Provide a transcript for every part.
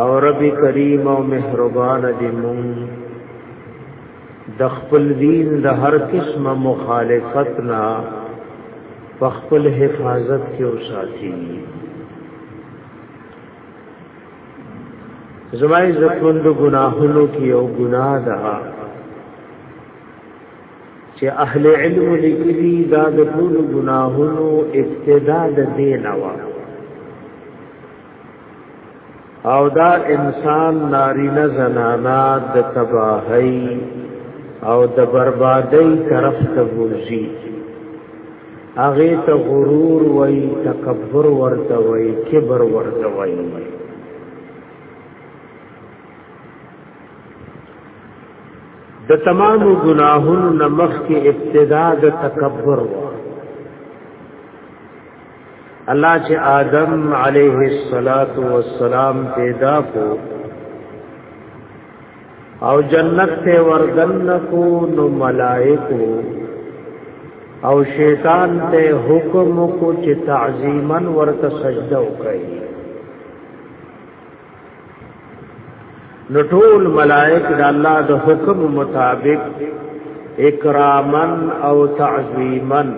او رب کریم او مهربان دې مون د خپل دین د هر قسمه مخالفت نه په خپل حفاظت کې وساتي زما عزت مند گناهونو کې یو ګناه ده چې اهل علم لیکلي دا د ټول ګناهونو ابتدا د دین وا او دا انسان نارینه زنانا د تباہی او د بربادی طرف ته ورځي هغه ته غرور وای تکبر ورته وای کبر ورته وای د تمام گناهونو نمخ کې ابتدا د تکبر وای الله چې آدم علیه الصلاۃ والسلام پیدا کو او جنت ته وردن کو نو ملائکو او شیطان ته حکم کو چې تعظیما ورته سجده وکړي نو ټول ملائک د الله د حکم مطابق اکرامن او تعظیمن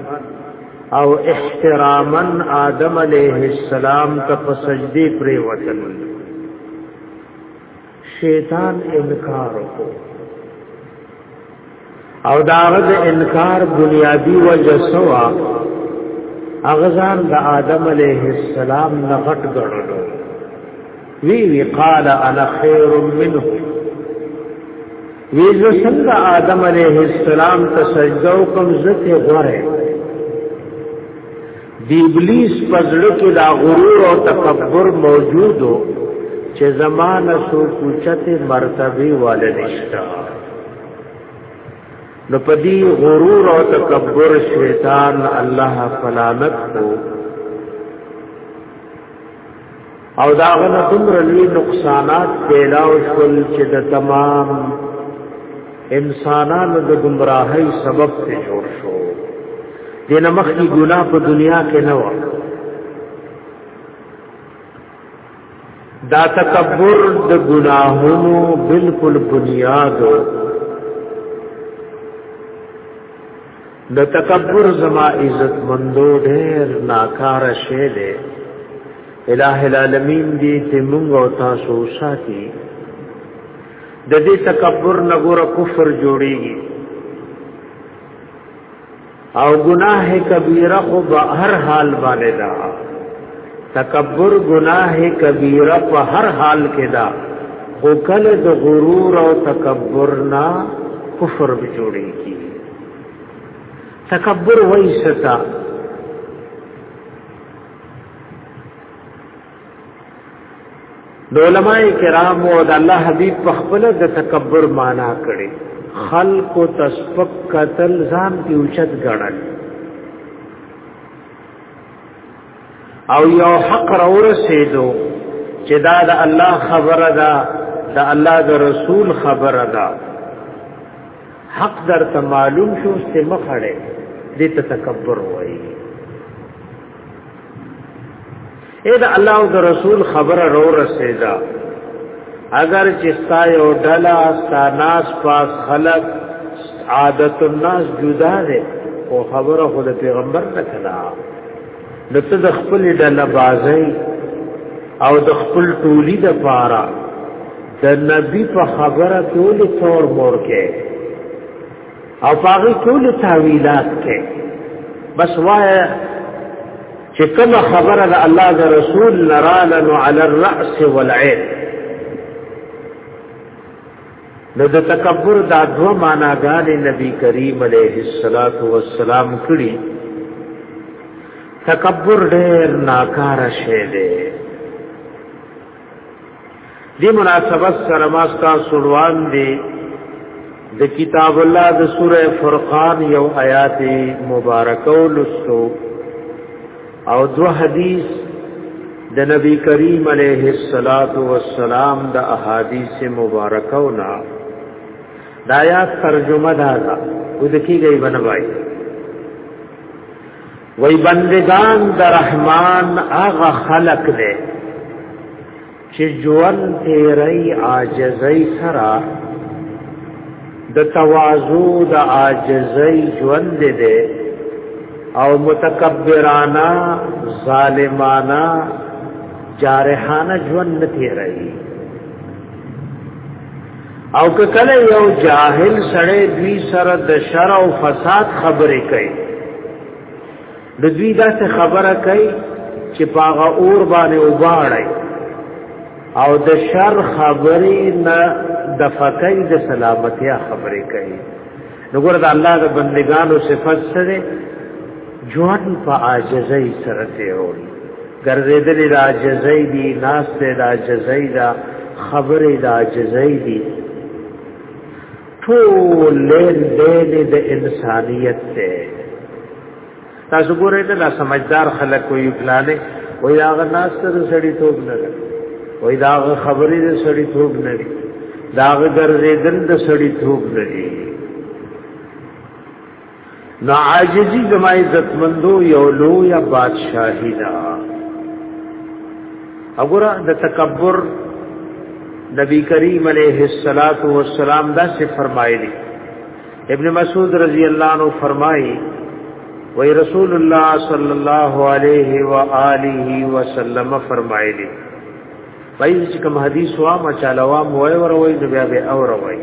او احترامن آدم علیہ السلام ته په سجدي پرې وتل شیطان انکار وکړ او دا غد انکار بنیادی وجه سوا اغزان د آدم علیه السلام نه غټ ګڼلو وی وی قال انا خیر منه وی زه څنګه آدم علیه السلام ته سجده وکم زته غره دی ابلیس پزړه کې دا غرور او تکبر موجودو چې زمانه سو کوچته مرتبه والنشتا نو پدی غرور او تکبر شیطان الله فلانت کو او دا غنه تمر لوی نقصانات پیلاو شل چې د تمام انسانانو د گمراهۍ سبب ته جوړ شو دینه مخکې ګناه په دنیا کې نه و دا تکبر د ګناهونو بالکل بنیاد د تکبر زما عزت مندو ډېر ناکار شې دې الہ العالمین دې ته موږ او تاسو ساتي د دې تکبر نګور کفر جوړيږي او گناہ کبیره خو به هر حال باندې دا تکبر گناہ کبیره په هر حال کې دا خو کله د غرور او تکبر نه کفر به جوړیږي تکبر وایستا د علماء کرام او د الله حبيب په خپل د تکبر معنا کړي خلق تسبق قتل ځان کې اوچت غړل او یو حق را ورسېدو چې دا د الله خبره ده د الله د رسول خبره ده حق در ته معلوم شو چې مخړې دې ته تکبر وایي اے دا الله او دا رسول خبره رو رسیدا اگر چې ستا یو ډلا ستا ناس پاس خلق عادت الناس جدا ده او خبره خود پیغمبر نه کلا لته د خپل ډلا بازی او د خپل ټولی د پارا د نبی په خبره ټول تور مور کې او پاغي ټول تعویلات کې بس وای چې کوم خبره د الله د رسول نراله نو علی الراس والعين نو د تکبر دا دو معناګان نبی کریم علیه الصلاۃ والسلام کړي تکبر ډېر ناکاره شی دی دی مناسبت سره ما ستاسو وړاندې د کتاب الله د سوره فرقان یو آیات مبارکه ولستو او دو حدیث د نبی کریم علیه الصلاۃ والسلام د احادیث مبارکه ونا د آیات ترجمه دا ده ودکی گئی بنوای وای بندگان د رحمان هغه خلق دی چې جوان تیرای عاجزی سره د تواضع د عاجزی جوان دې دې او متکبرانا ظالمانا جارحانا جوان نه تیرای او که کله یو جاهل سړی دوی سره د شر او فساد خبرې کوي د دوی دا څه خبره کوي چې پاغه اور باندې وباړی او د شر خبرې نه د فقې د سلامتیا خبرې کوي نګور د الله د بندگانو صفت سره جوان په عاجزۍ سره تیرول ګرځېدلې د عاجزۍ دی ناس ته د عاجزۍ دا خبرې د عاجزۍ دی ټول لین دین د انسانیت ته تاسو ګورئ ته دا سمجدار خلک وي پلانې وای دا غنا سره سړی توب نه لري وای دا خبرې د سړی توب نه لري دا ګرځې دند سړی توب نه لري نو عاجزی زما عزت مندو یو لو یا بادشاہی دا اگر د تکبر نبی کریم علیہ الصلات والسلام دا سے فرمایلی ابن مسعود رضی اللہ عنہ فرمائی وی رسول اللہ صلی اللہ علیہ وآلہ وسلم فرمایلی وی چې کوم حدیث وا ما چالوام وای وروي نو بیا به اور وای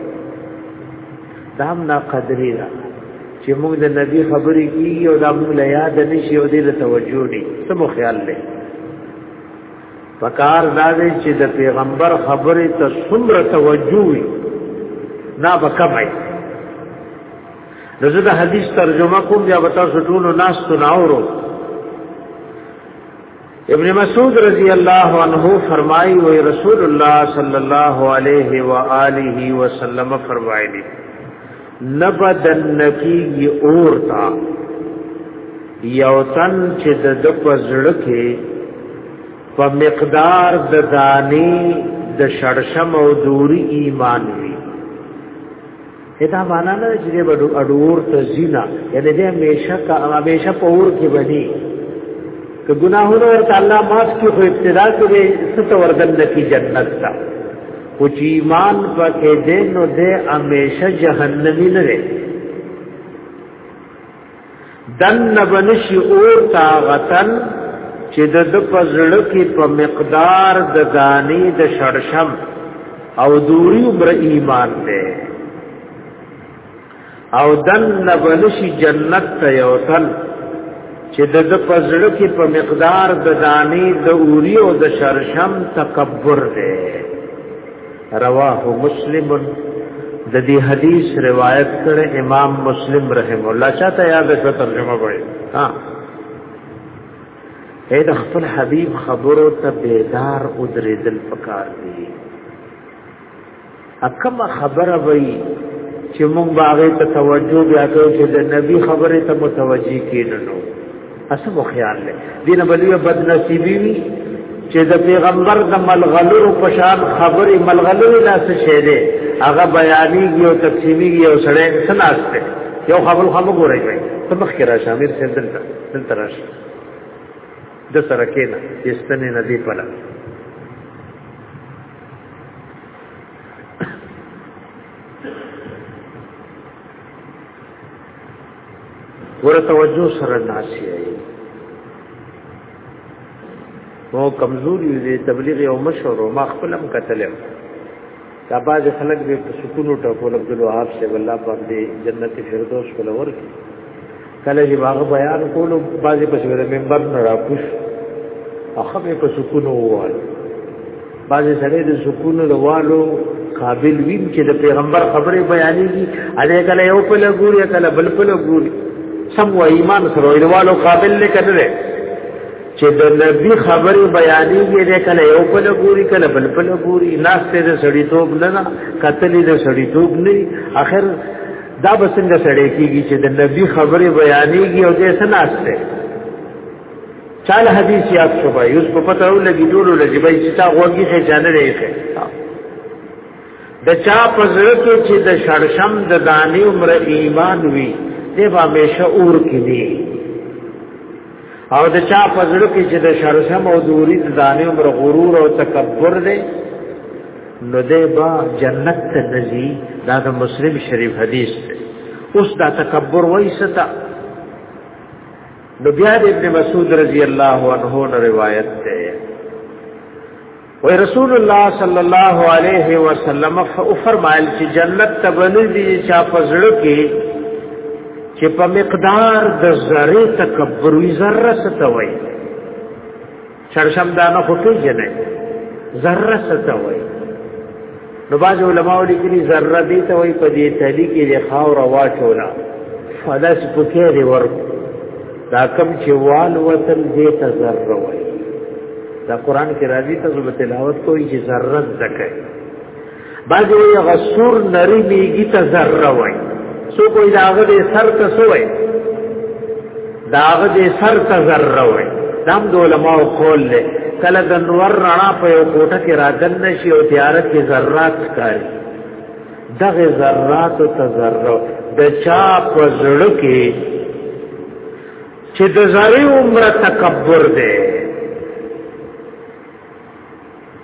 دا هم نا قدرې ده چې موږ د نبی خبرې کیږي او دا موږ له یاد نشي او دې له توجه نه سمو خیال لې پکار دا دی چې د پیغمبر خبرې ته څومره توجه وي نا بکمای دغه د حدیث ترجمه کوم یا وتا سټولو ناس تناورو ابن مسعود رضی اللہ عنہ فرمائی و رسول اللہ صلی اللہ علیہ وآلہ وسلم فرمائی دی نبدن نکی اور تا یوتن چه د دپ زڑکے په مقدار د دانی د شړشم او دوری ایمان وی دا معنا نه چې دې بډو اډور ته زینا یعنی دې همیشه کا همیشه په اور کې بني که ګناهونه ورته الله معاف کړي خو ابتدا کې دې ست وردن کی جنت تا او چې ایمان پکې دې نو دې همیشه جهنمی نه وي دن بنشي اور طاقتن چې د د پزړه کې په مقدار د دانې د شړشم او دوری عمر ایمان دی او دن نبلشی جنت ته یو تن چې د د پزړه کې په مقدار د دانې د اوری او د شړشم تکبر دی رواه مسلم د دې حدیث روایت کړي امام مسلم رحم الله چاته یاد شو ترجمه وایي ها اې د خپل حبیب خبرو ته بیدار او درېدل پکار دي اکم خبره وایي چې مونږ باغې ته توجه بیا کوو چې د نبی خبره ته متوجي کینو اسو خیال لې دینه بلوی بد نصیبی وی چې د پیغمبر د ملغلو په شان خبرې ملغلو لا څه شه دې هغه بیانېږي او تقسیمېږي او سړی سناسته یو خبر خبر ګورې وي ته مخ کې را شامل سي دلته دلته راشي د سره کې نه یستنې نه دی پلا ګوره توجه سره ناشي مو کمزوري دي تبلیغ یو مشور ما خپلم کتلم دا باز خلک به په سکون ټکول عبد الوهاب سے الله پاک دې جنت فردوس ولور کی کله چې واغ بیان کولو باز په سره منبر نه راکوش اخبه په سکون وواله بعض سړی د سکون روالو قابل وین چې د پیغمبر خبره بیانېږي اده کله یو په لګوري کله بل په لګوري سم و ایمان سره روالو قابل نه کړي چې د نبی خبره بیانېږي د کله یو په لګوري کله بل په لګوري ناس ته د سړی توپ نه نه قتل د سړی توپ نه اخر دا بسنګ سړی کیږي چې د نبی خبره بیانېږي او دې سناسته چاله حدیث یاد شو به یوس په پته او لګی ټول لګی به چې تا غوږی خې جانه لري خې د چا پزړه کې چې د شړشم د دانی عمر ایمان وی دی به همیشه اور کې دی او د چا پزړه کې چې د شړشم او دوری د دانی عمر غرور او تکبر دی نو دی به جنت ته نزي دا د مسلم شریف حدیث دی اوس دا تکبر وایسته نو بیا د ابن مسعود رضی الله عنه نه روایت ده وی رسول الله صلی الله علیه وسلم فرمایل چې جنت ته بنځي چا پزړه کې چې په مقدار د ذره تکبر وی ذره ستوي چرشم دا نه خو پیژنې ذره ستا وای نو باز علماء لیکلي ذره دې ته وای په دې تلی کې د خاور واچولا فلس پکې دی ور دا کم چې وال وتل دې ته ذره وای دا قران کې راځي ته تلاوت کوی چې ذره زکه بعضی وی غسور نری میگی تا ذره وی سو کوئی داغه دې سر ته سوې داغه دې سر ته ذره وې دم د علماء قول له کله د نور رڼا په یو کوټه کې رادن نشي او تیارت کې ذرات ښکاري دغه ذرات ته ذره د چا په زړه کې چې د زری عمر تکبر دی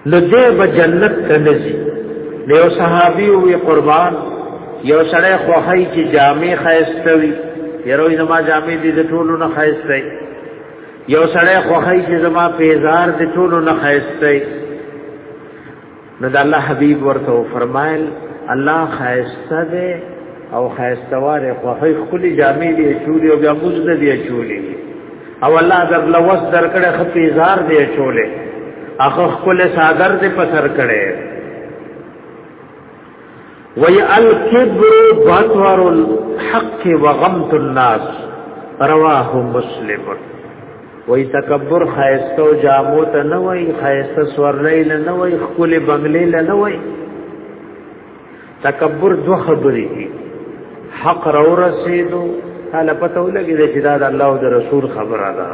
نو دې به جنت ته نزي یو صحابي وي قربان یو سړی خوخی چې جامع خایسته وي یره زما جامع دي د ټولو نه خایسته یو سړی خوخی چې زما پیزار د ټولو نه خایسته نو د الله حبیب ورته فرمایل الله خایسته ده او خیستوار خوخی خلی جامعی دی چولی او بیا موز دی چولی او الله در لوس در کړه خپیزار دی چولی اخو خل ساگر دی پسر کړه وی الکبر بطور الحق وغمت الناس رواه مسلم وی تکبر خیستو جامو ته نه وی خیست سورلی نه وی خل بنگلی نه وی تکبر دو خبرې دي حق را ورسېدو تعالی پته ولګي چې دا د الله او د رسول خبره ده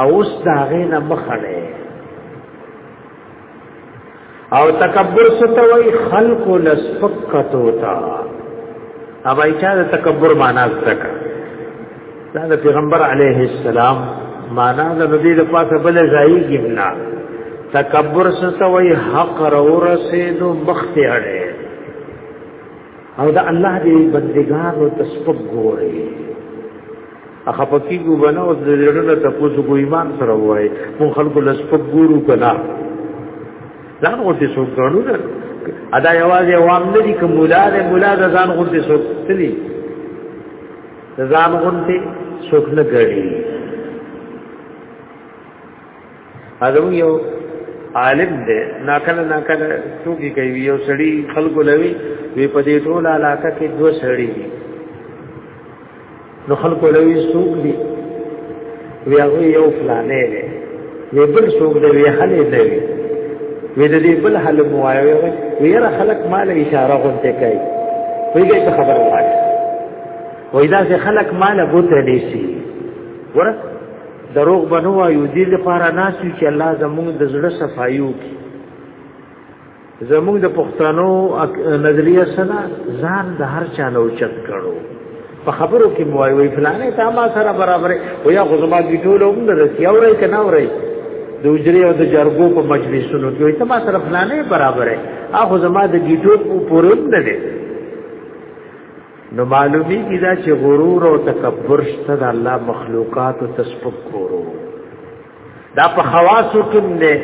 او اوس دا غینه مخړې او تکبر ستوي خلق لسفقت ہوتا ابای چا د تکبر معنا څه دا د پیغمبر علیه السلام معنا د نبی د پاسه بل ځای ګمنا تکبر ستوي حق رو رسیدو مخته اړه او دا الله دې بندګانو تسبب ګوري اخه پکې ګو بنه او د دې ته پوسو کو ایمان سره وای مون خلکو لسبب ګورو کنا دا نو دې څو ګڼو نه ادا یوازې عوام نه دي کوم مولا دې مولا ځان غوته څو تللی ځان غونته څوک نه غړي ازم یو عالم دی ناکله ناکله ټوکی کوي یو سړی خلکو لوي وی په دې ټول علاقه کې دوه سړی دي نو خلکو لوي سوق دي وی هغه یو فلانه دی وی بل څوک دی وی حل دی وی د دې بل حل مو وایو وی را خلق مال اشاره غونته کوي ویږي ته خبر وایي وای دا چې خلق مال بوته لیسی ور دروغ بنو وایو دې لپاره ناسو چې الله زموږ د زړه صفایو کی زموږ د پښتنو نظریه سره ځان د هر چا نه اوچت کړو په خبرو کې موای وی فلانه تا ما سره برابر او یا غزما دي ټول هم نه رسي او راي کنه اوري د اجري او د جرګو په مجلسونو کې ته ما سره فلانه برابر هغه زما د گیټو پورې نه دي نو معلومی کی دا چې غرور او تکبر شته د الله مخلوقات او تسبق کورو دا په خواصو کې نه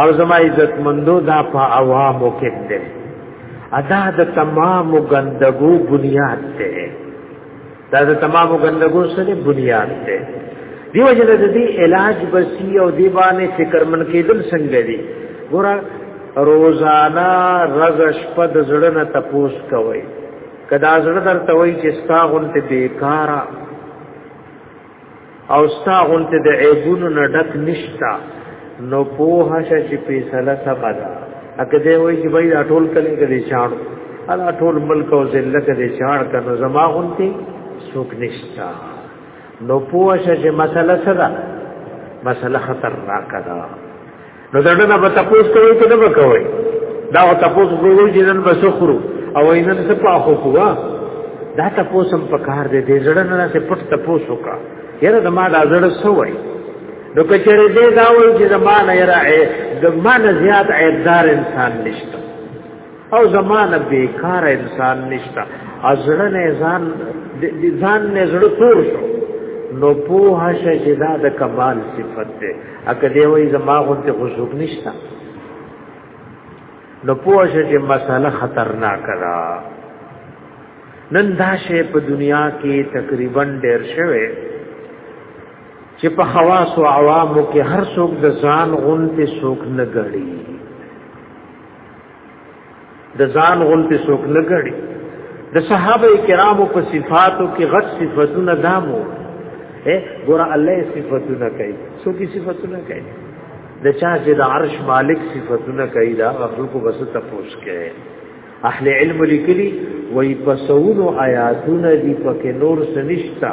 او زما عزت مندو دا په عوامو کې نه ادا د تمام غندګو بنیاد ته دا د تمام غندګو سره بنیاد ته دیو جن د دې علاج بسی او دی باندې فکر من کېدل څنګه دی ګور روزانا رزش په د زړه نه تپوس کوي کدا زړه درته وای چې ستا غونته بیکارا او ستا غونته د عیبونو نه ډک نشتا نو پوه شه چې فیصله سبا ده اګه دی وای چې بای دا ټول کله کله چاړ الا ټول ملک او ذلت دې چاړ کنه زما غونته سوک نشتا نو پوه شه چې مسله سره مسله خطرناک ده نو دغه نه به تاسو کوی کنه به کوی دا او تاسو کوی چې نن بس خورو او نن څه پاخو کوه دا تاسو هم په کار دې دې زړه نه څه پټ تاسو کا یره د ما دا زړه سوې نو کچره دې دا وایي چې زمانه یره د ما نه زیات عیبدار انسان نشته او زمانه بیکار انسان نشته ازړه نه ځان ځان نه زړه تور شو نو په هشه چې دا د کمال صفت ده اکه دی وای زما غونته خوشوک نشتا نو پوه شې چې مسله خطرناک ده نن دا شی په دنیا کې تقریبا ډیر شوه چې په خواص او عوامو کې هر څوک د ځان غونته څوک نه غړي د ځان غونته څوک نه غړي د صحابه کرامو په صفاتو کې غټ صفاتونه دامو اے ګور الله صفاتونه کوي څوک صفاتونه کوي د چا چې د عرش مالک صفاتونه کوي دا خلکو بس ته پوښ کوي اهل علم لیکلي وای پسونو آیاتونه دی پکې نور سنشتا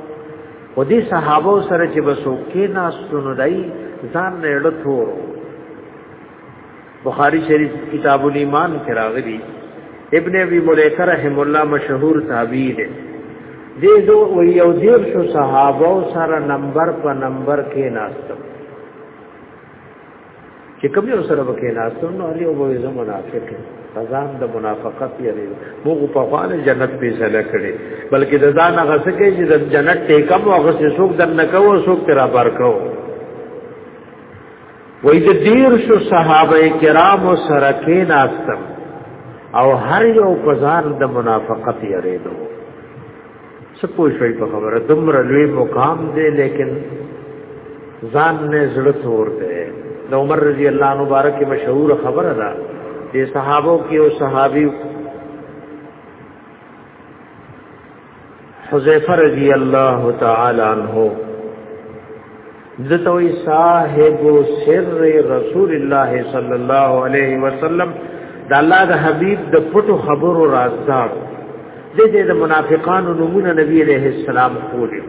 او دې صحابه سره چې بسو کې ناس نو دای ځان نه اړه تور بخاری شریف کتاب الایمان کې راغلی ابن ابي مليكه رحم الله مشهور تابعي دی دې دو و یو دیر شو صحابه سره نمبر په نمبر کې ناستم چې کوم یو سره وکې ناستو نو علي او به زه منافق فزام د منافقت یې موږ په خوانه جنت به سره کړي بلکې د ځان غسه کې چې د جنت ته کم او غسه څوک در نه کوو څوک تر بار کوو وې د دیر شو صحابه کرام سره کې ناستم او هر یو پزار د منافقت یې ریدو سپو شوي په خبره دمر لوی مقام دی لیکن ځان نه زړه تور دی د عمر رضی الله عنه مبارک مشهور خبره ده د صحابو کې او صحابي حذیفه رضی الله تعالی عنہ دتوی صاحب سر رسول الله صلی الله علیه وسلم د الله د حبیب د پټو خبرو رازدار د دې د منافقانو نمونه نبی علیہ السلام خولې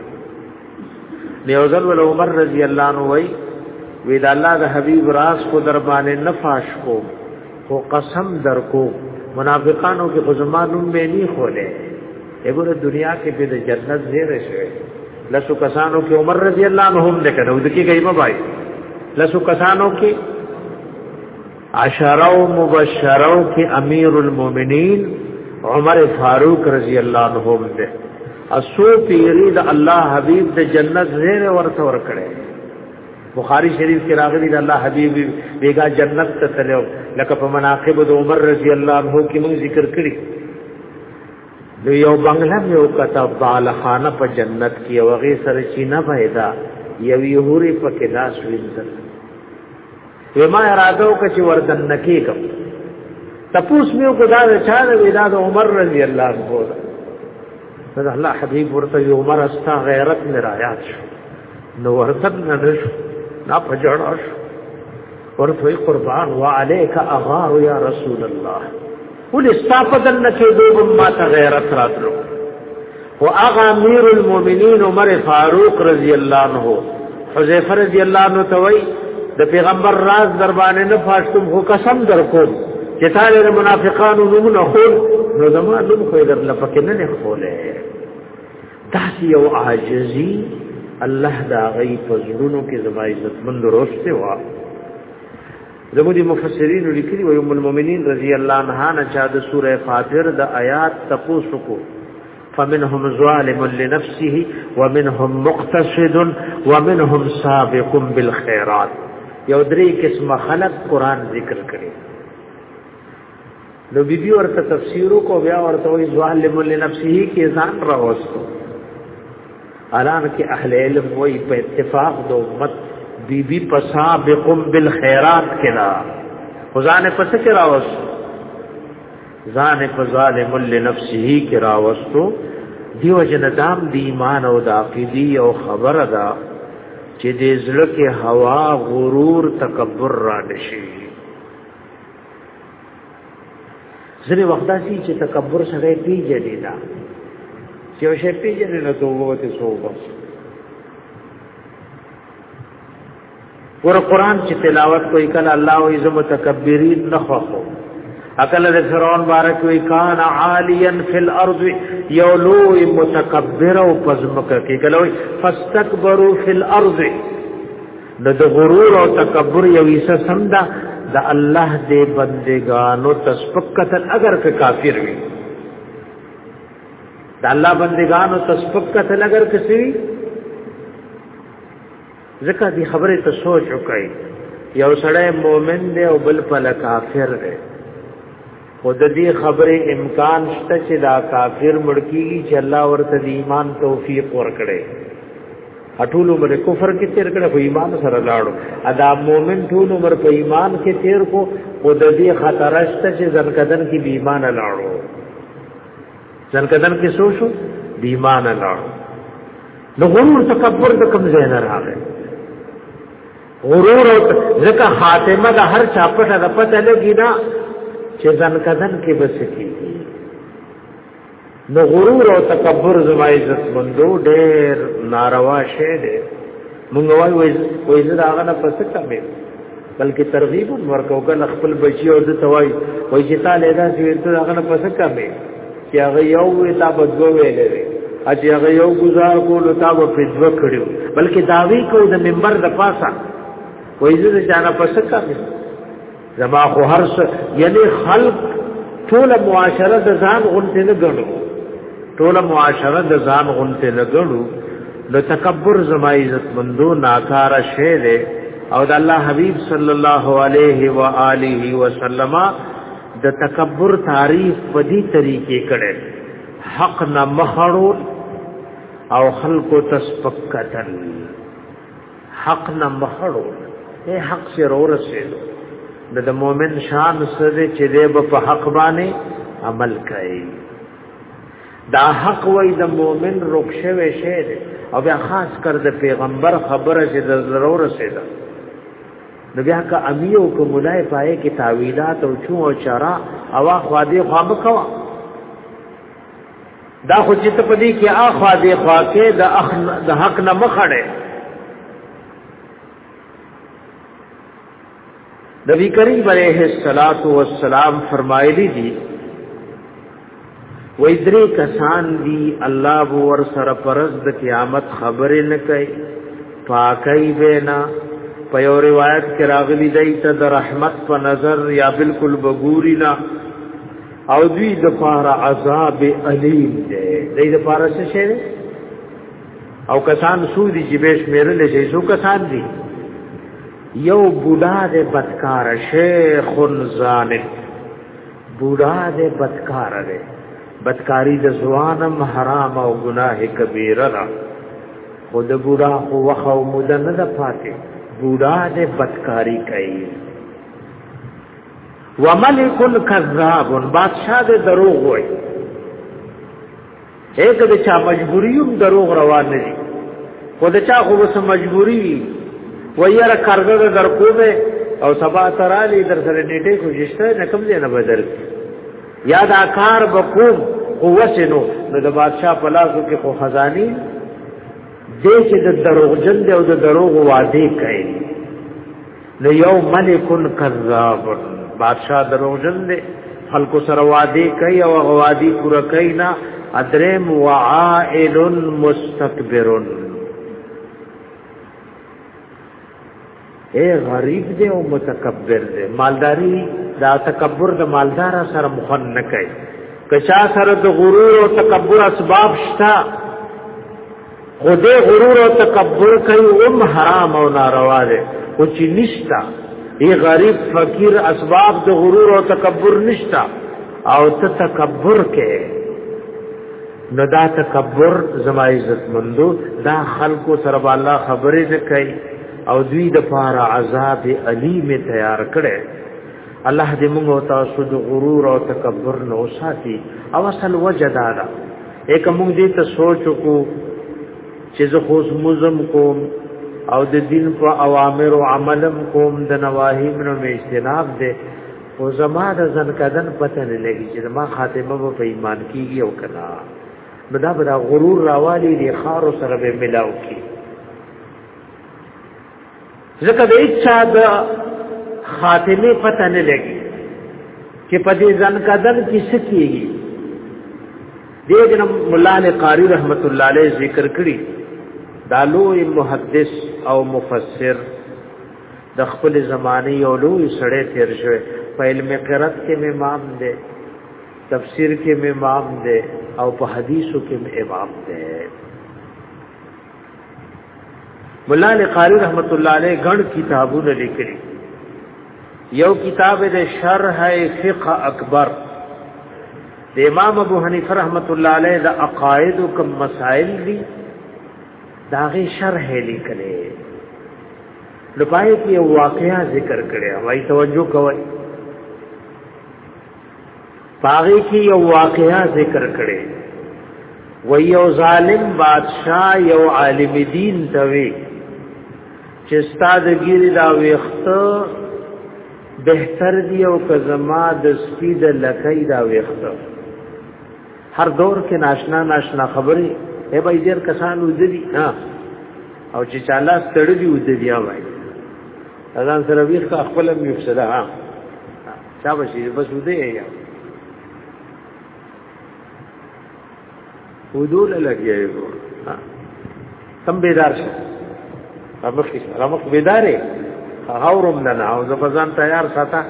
نیوزل ول عمر رضی الله عنه وی وی د الله د حبیب راز کو در باندې نفاش کو او قسم در کو منافقانو کې خزمانو مې نه خولې دغه دنیا کې به د جنت زیره شوی لسو کسانو کې عمر رضی الله عنه هم دکړه او دکی غیبه بای لسو کسانو کې عشره او مبشره کې امیر المؤمنین عمر فاروق رضی الله عنه هم ده اسو پیری د الله حبیب د جنت زیره ورته ور کړی بخاری شریف کې راغلی د الله حبیب بیګا جنت ته تلو لکه په مناقب د عمر رضی الله عنه کې موږ ذکر کړی نو یو بنگله مې وکتا بالخانه په جنت کې او غي سره چې نه پیدا یو یوري په کې لاس وینځل وما اراده وک چې وردن نکی کوم تپوس مې کو دا چا د ودا د عمر رضی الله عنه دا الله حبیب ورته عمر استا غیرت نه رايات شو نو ورته نه نشو نا پجړاش ورته قربان وعليك اغار يا رسول الله ول استفدن کې دوه ما ته غیرت راتلو او اغا امیر المؤمنین عمر فاروق رضی الله عنه حذیفه رضی الله عنه توي د پیغمبر راز در باندې نه فاشتم هو قسم در کوم چې تاسو د منافقانو نومونه خور نو زموږ نوم خو در لپاره نه نه خوله تاسو یو عاجزی الله دا غي پزړونو کې زما عزت مند روسته وا زموږ دي مفسرین لیکلي و ام المؤمنین رضی الله عنها نه چا د سوره فاطر د آیات تپوسو کو فمنهم ظالم لنفسه ومنهم مقتصد ومنهم سابق بالخيرات یو درې قسم خلق قران ذکر کړي نو بی بی ورته تفسیر کو بیا ورته وی ظالم لنفسه کې ځان راوستو الان کې اهل علم وی په اتفاق د امت بی بی پسابقم بالخيرات کنا خدان پس کې راوستو ځان په ظالم لنفسه کې راوستو دیو جنتام دی ایمان او د عقیدی او خبره ده چې د زړه کې هوا غرور تکبر را نشي ځنې وخت داسي چې تکبر سره پیژنې دا چې یو شی پیژنې نو توبه وته سوبه ور قرآن چې تلاوت کوي کله الله او عزم متکبرین نه خوخو اکل د فرعون بارک وی کان عالیا فی الارض یولو متکبر او پزمک کې کله فاستكبروا فی الارض نو د غرور او تکبر یو حصہ سم ده د الله دې بندگانو تسبقتن اگر که کافر وي د الله بندگانو تسبقتن اگر که سوي ځکه دې خبره ته سوچ وکړي یو سړی مؤمن دی او بل په کافر دی خود دې خبره امکان شته چې دا کافر مړکی چې الله ورته د ایمان توفیق ورکړي ټول عمر کفر کې تیر کړه خو ایمان سره لاړو ادا مؤمن ټول عمر په ایمان کې تیر کو خود دې خطر شته چې ځنکدن کې بی ایمان لاړو ځنکدن کې سو شو بی ایمان لاړو نو غرور تکبر د کم ځای نه راغی غرور او ځکه خاتمه د هر چا پټه د پته لګی دا چې ځن کدن کې بس کی نو غرور او تکبر زما عزت مندو ډېر ناروا شی دی مونږ وای وای زه دا غنه پس کمه بلکې ترغیب ورکو کله خپل بچي او د توای وای چې تعالی دا چې ته غنه پس کمه چې هغه یو وی تا په دوه ویلې وی چې هغه یو گزار کولو تا په دوه کړیو بلکې داوی کو د منبر د پاسه وایي زه جانا پس کار زما خو هر څه یعنی خلق ټول معاشره د ځان غونته نه ګڼو ټول معاشره د ځان غونته نه ګڼو نو تکبر زما عزت مندو ناکار شه ده او د الله حبیب صلی الله علیه و آله وسلم د تکبر تعریف په دې طریقې کړي حق نه مخړو او خلکو تسپکتل حق نه مخړو اے حق سره ورسېدو د د مؤمن شان سره چې دې په حق باندې عمل کوي دا حق وای د مؤمن رخصه وي شه او بیا خاص کر د پیغمبر خبره چې د ضرور رسیدل نو بیا که امی او که مولای پای کې تعویلات او چون او چرا او خوا دې خوا بکوا دا خو چې ته پدې کې اخوا دې خوا کې د اخ د حق نه مخړې نبی کریم علیه الصلاۃ والسلام فرمایلی دي وای درې کسان دی الله بو ور سره پرز د قیامت خبرې نه کوي پاکي بینا په یو روایت کې راغلي دی ته د رحمت په نظر یا بالکل بګوري نه او دوی د پاره عذاب الیم دی دوی د پاره څه شي او کسان سودی چې بهش میرل شي سو کسان دي یو بوډا د بدکار شیخ زانه بوډا دې بدکار دی بدکاری د ځوانم حرام او ګناه کبیره ده خو د بوډا خو وخت او مده نه ده پاتې بوډا دې بدکاری کوي وملک کذاب بادشاہ دې دروغ وایي اې که د چا مجبوری هم دروغ روان نه دي خو د چا خو وسه مجبوری وي ویره قرضه در کومه او سبا ترالی در سره نیټه کوششته نه کم دی نه بدر یا دا کار بقوم قوت نو نو د بادشاہ په لاسو کې خو خزانی دې چې د دروغجن دی او د دروغ وعده کوي نو یو ملک کذاب بادشاہ دروغجن دی خلکو سره وادي کوي او غوادي پوره کوي نه ادرم وعائل مستكبر اے غریب دی او متکبر دی مالداری دا تکبر د مالدار سره مخن نه کوي کچا سره د غرور او تکبر اسباب شته خو دې غرور او تکبر کوي هم حرام او ناروا دی خو چې نشتا ای غریب فقیر اسباب د غرور او تکبر نشتا او ته تکبر کې نو دا تکبر زما عزت مندو دا خلکو سره الله خبرې نه کوي او دوی د پاره عذاب الیم تیار کړي الله دې موږ او تاسو د غرور او تکبر نو ساتي او اصل وجدارا اکه موږ دې ته سوچ کو چې زه خو مزم کوم او د دین په اوامر او عملم کوم د نواهی منو می اجتناب دې او زما د ځن کدن پته نه لګي چې ما خاتمه په ایمان کیږي او کنا بدا بدا غرور راوالی دی خار سره به ملاو کی ځکه د اچا د خاتمه پته نه لګي چې په دې ځن کدن کې څه کیږي دې جنم مولا علی قاری رحمت الله علیه ذکر کړی دا لوی محدث او مفسر د خپل زمانه یو لوی سړی تیر شوی په علم قرات کې امام دی تفسیر کې امام دی او په حدیثو کې امام دی مولا علی قاری رحمت الله علیه غن کتابونه لیکلي یو کتاب د شرح فقه اکبر د امام ابو حنیفه رحمت الله علیه د عقاید کوم مسائل دي داغه شرح لیکلي لپاره کې واقعیا ذکر کړي وای توجه کوئ پاغي کې یو واقعا ذکر کړي و یو ظالم بادشاہ یو عالم دین ته وی چې استاد ګیری دا ویخته بهتر دی او که زما د سپید لکای دا ویخته هر دور کې ناشنا ناشنا خبرې اے بای دیر کسان ودی ها او چې چاله ستړي ودی یا وای اذان سره ویخ خپل مفسده ها دا به شي بس ودی یا ودول لګیا یو تم بیدار شو رمخ رمخ بیدارې هاورم لنا او زبزان تیار ساته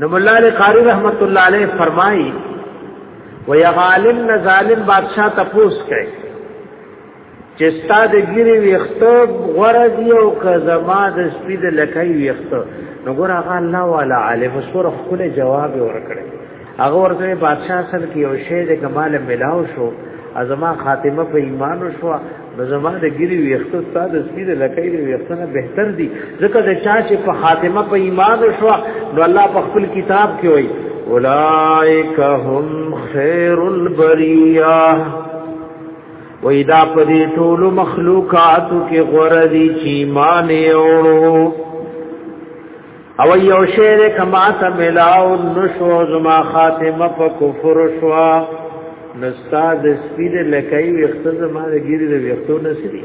نو مولا علی قاری رحمت الله علیه فرمایي ويا غالم نه ظالم بادشاہ تپوس کړي چې ستا د ګيري ویخته غره دی او که زما د سپي د لکۍ ویخته نو ګور هغه الله والا عالم سور خپل جواب ورکړي هغه ورته بادشاہ سره کې یو شی د کمال ملاو شو ازما خاتمه په ایمان شو نو زما د ګيري ویخته ستا د سپي د لکۍ د ویخته نه بهتر دی ځکه د چا چې په خاتمه په ایمان شو نو الله په خپل کتاب کې وایي اولائک هم خیر البریه وی دا په دې ټول مخلوقاتو کې غوړه دي چې ایمان اورو او یو شعر کما ته ملاو نشو زما خاتمه په کفر شو نستاد سپید لکای وخت زما د ګیری د وختو نسلی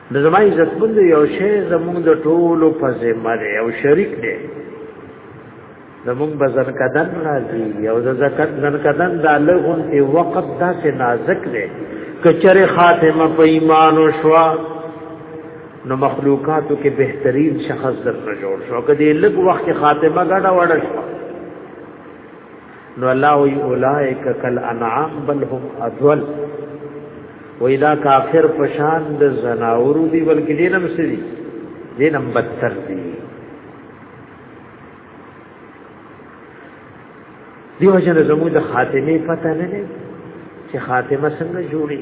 د زما عزتمند یو شی زمونږ د ټولو په ذمہ دی او شریک دی زمونږ بزن کدن راځي او د زکات نن کدن د لغون په وخت داسې نازک دی کچره خاتمه په ایمان او شوا نو مخلوقاتو کې بهترین شخص در جوړ شو کدی لږ وخت خاتمه غډه وړه شو نو الله وی اولائک کل انعام بل هم اضل و اذا کافر پشان د زناور دی بلکې دینم سری دینم بدتر دی دیو جن زمو د خاتمه پته نه نه چې خاتمه څنګه جوړي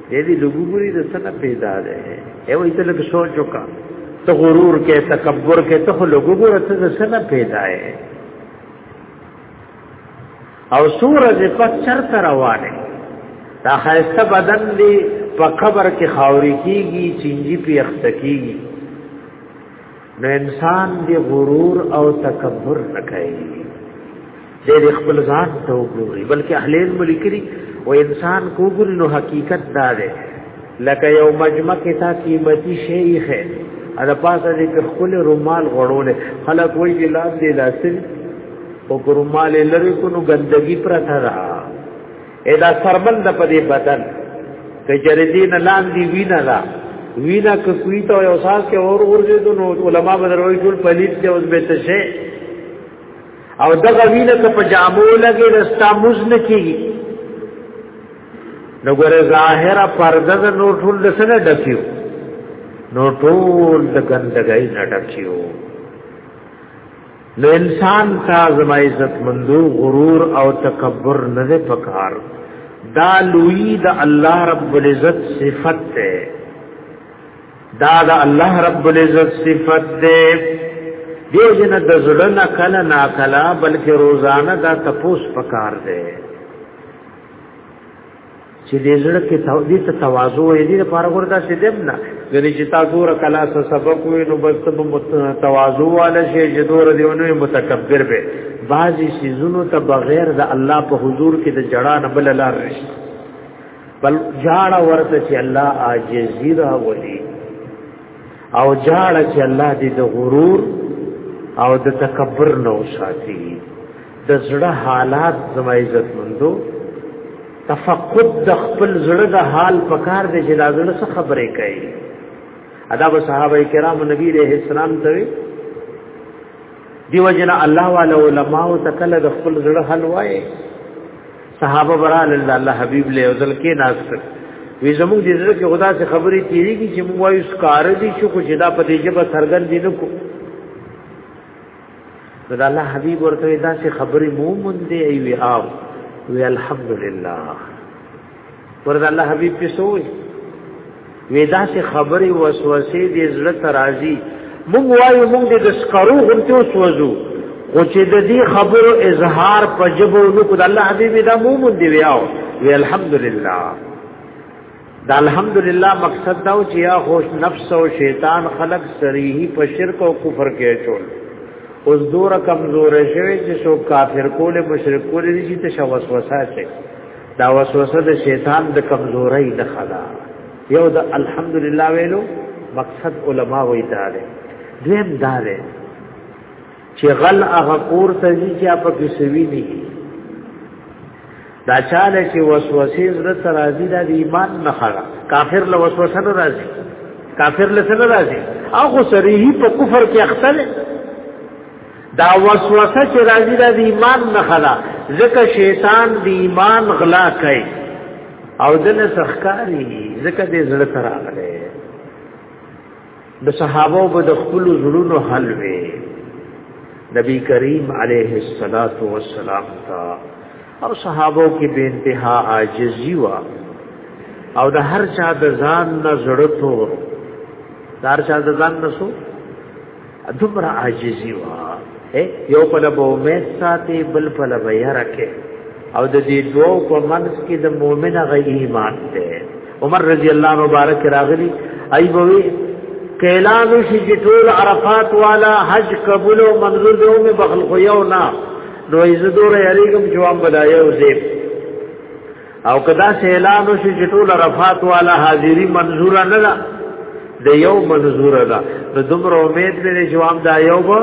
دې دې لګوري د سنه پیدا ده ای وای ته لګ سوچ وکا ته غرور کې تکبر کې ته لګور ته د سنه پیدا ده او سورج په چرته روانه دا خیسته بدن دی په قبر کې خاوري کیږي چینجی په اخته کیږي نو انسان دی غرور او تکبر نه کوي د خپل ځان ته وګوري بلکې اهل علم لیکري او انسان کوګل نو حقیقت دا ده لکه یو مجمع کې تا قیمتي شی خې ادا پاسه دې په خپل رومال غړولې خلک وایي چې لاس دې لاسل او رومال لری کو نو ګندګي پرته را ادا سرمن د په دې بدن ته جردین لاندې وینا لا وینا که کوی ته یو ساس کې اور ورځې دو نو علما بدروي ټول پلیت ته اوس به ته شي او دغه وینا که په جامو لګي رستا مزن کیږي نو ګره ظاهره پرده د نور ټول لسنه ډکیو نو ټول د ګندګۍ نه ډکیو نو انسان تا زما عزت مندو غرور او تکبر نه پکار دا لوی د الله رب العزت صفت ده دا د الله رب العزت صفت ده دیو جن د زړه نه کله نا کله بلکې روزانه دا تپوس پکار ده چې دې زړه کې دې ته تواضع وې دې لپاره وردا چې دم نه غني چې تا ګور کلا سره سبق وې نو بس ته تواضع واله شي چې دور دیونه متکبر به بعضی سيزونو ته بغیر د الله په حضور کې د جړا نه بل لار رشت بل جاړه ورته چې الله عاجزی را ولي او جاړه چې الله دې د غرور او د تکبر نو ساتي د زړه حالات زما عزت مندو تفقد د خپل زړه د حال پکار دی چې دا زړه څه خبرې کوي ادا به صحابه کرام نبی رحم السلام ته دیو جن الله وال علماء او تکل د خپل زړه حل وای صحابه برال الله حبیب له ځل کې ناز کړ وی زموږ د زړه کې خدا سے خبرې تیریږي چې موږ وایو سکار دي چې کو جدا په دې جبه سرګن دي نو کو نو د الله حبيب ورته دا چې خبرې مو مونږ دی ای وی او وی الحمدلله ورته الله حبيب په سوې وی دا چې خبرې وسوسې دې زړه ترازی مونږ وایو مونږ دې د سکرو غونته وسوځو خو چې د دې خبرو اظهار په جبو نو کو د الله حبيب دا مو مونږ دی وی او وی الحمدلله دا الحمدلله مقصد دا چې یا هو نفس او شیطان خلق سریحی په شرک او کفر کې چول اوس دور کمزور شوی چې سو کافر کول مشرک کول دي چې ته وسوسه شي دا وسوسه د شیطان د کمزورۍ نه خلا یو د الحمدلله ویلو مقصد علما وې دار دیم دار چې غل هغه کور ته ځي چې په کې سوي دي دا چاله چې وسوسه زړه ته راځي دا د ایمان نه خړه کافر له وسوسه نه راځي کافر له سره راځي هغه سریه په کفر کې اختل دا وسوسه چې راځي دا د ایمان نه خړه ځکه شیطان د ایمان غلا کوي او دنه سخکاری ځکه دې زړه ته راغلی د صحابه به د خپل زړونو حل وي نبی کریم علیه الصلاۃ والسلام تا او صحابه کې به انتها عاجزی وا او د هر چا د ځان نه زړتو د هر چا د ځان نه سو دمر عاجزی وا یو په لبه امید ساتي بل په لبه یې راکې او د دې دوو په منځ کې د مؤمن غي ایمان دی عمر رضی الله مبارک راغلی ای بوي کلام شي چې ټول عرفات والا حج قبول او منظور دی او مې بخل خو یو نه نو ایزدور یریګم جواب بلایو زیب او کدا سه اعلان شي چې ټول رفات والا حاضری منظور نه ده د یو منظور ده نو دومره امید لري چې هم دا یو به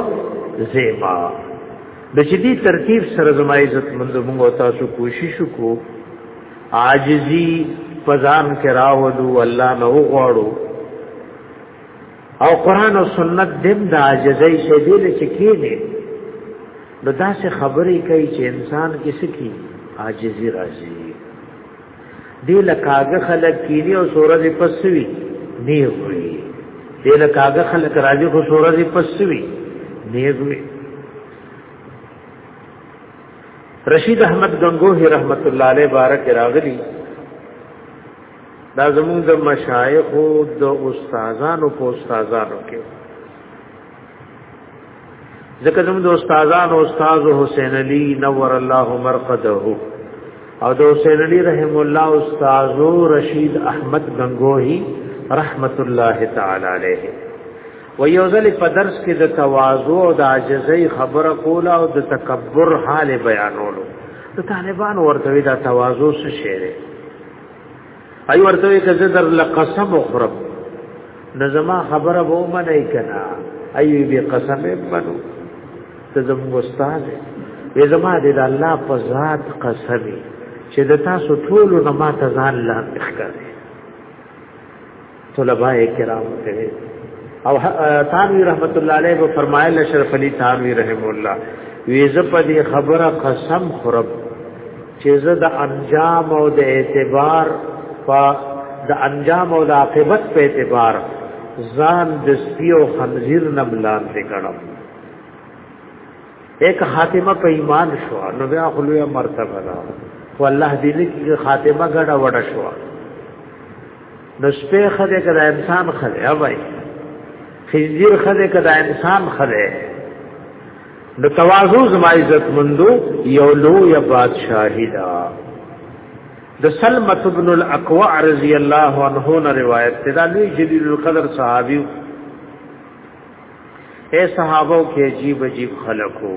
زیبا د شدي ترتیب سره زما عزت مند موږ تاسو کوشش وکړو عاجزی پزان کې راوړو الله نو غواړو او قران او سنت دیم د عاجزۍ شی دی چې کینه نو داسې خبرې کوي چې انسان کې سکی عاجزي راځي دی لکاګه خلک کینی او سورځ پسوي نه وي دی لکاګه خلک راځي خو سورځ پسوي نه وي رشید احمد گنگوہی رحمت اللہ علیہ بارک راغلی دا زمونږ د مشایخ او د استادانو په استادانو کې ځکه زمونږ د استادانو استاد حسین علی نور الله مرقده او د حسین علی رحم الله استاد رشید احمد غنگوہی رحمت الله تعالی علیه و یوزل په درس کې د تواضع او د عاجزۍ خبره کوله او د تکبر حال بیانولو د طالبان ورته دا تواضع څه شی دی ای ورته که زه در لقسم اخرب نظما خبره به منای کنا ای به قسم منو ته زموږ استاد یې زما دې د الله په ذات قسم چې د تاسو ټول نه ما ته ځان لا تخکر طلباء کرام ته او تانوی رحمت الله علیه و فرمایل اشرف علی تانوی رحم الله ویزه په دې خبره قسم خورب چې زه د انجام او د اعتبار په د انجام او د عاقبت په اعتبار ځان د سپي او خنزیر نه بلان ته کړم ایک خاتمه په ایمان شو نو بیا خلوه مرتبه ده والله دې لکه خاتمه ګډه وډه شو نو سپه خده کدا انسان خده اوای خنزیر خده کدا انسان خده د تواضع زما عزت مندو یو لو یا بادشاہی دا د سلمت ابن الاقوع رضی الله عنه نه روایت ده دا لوی جلیل القدر صحابي اے صحابو کې عجیب عجیب خلقو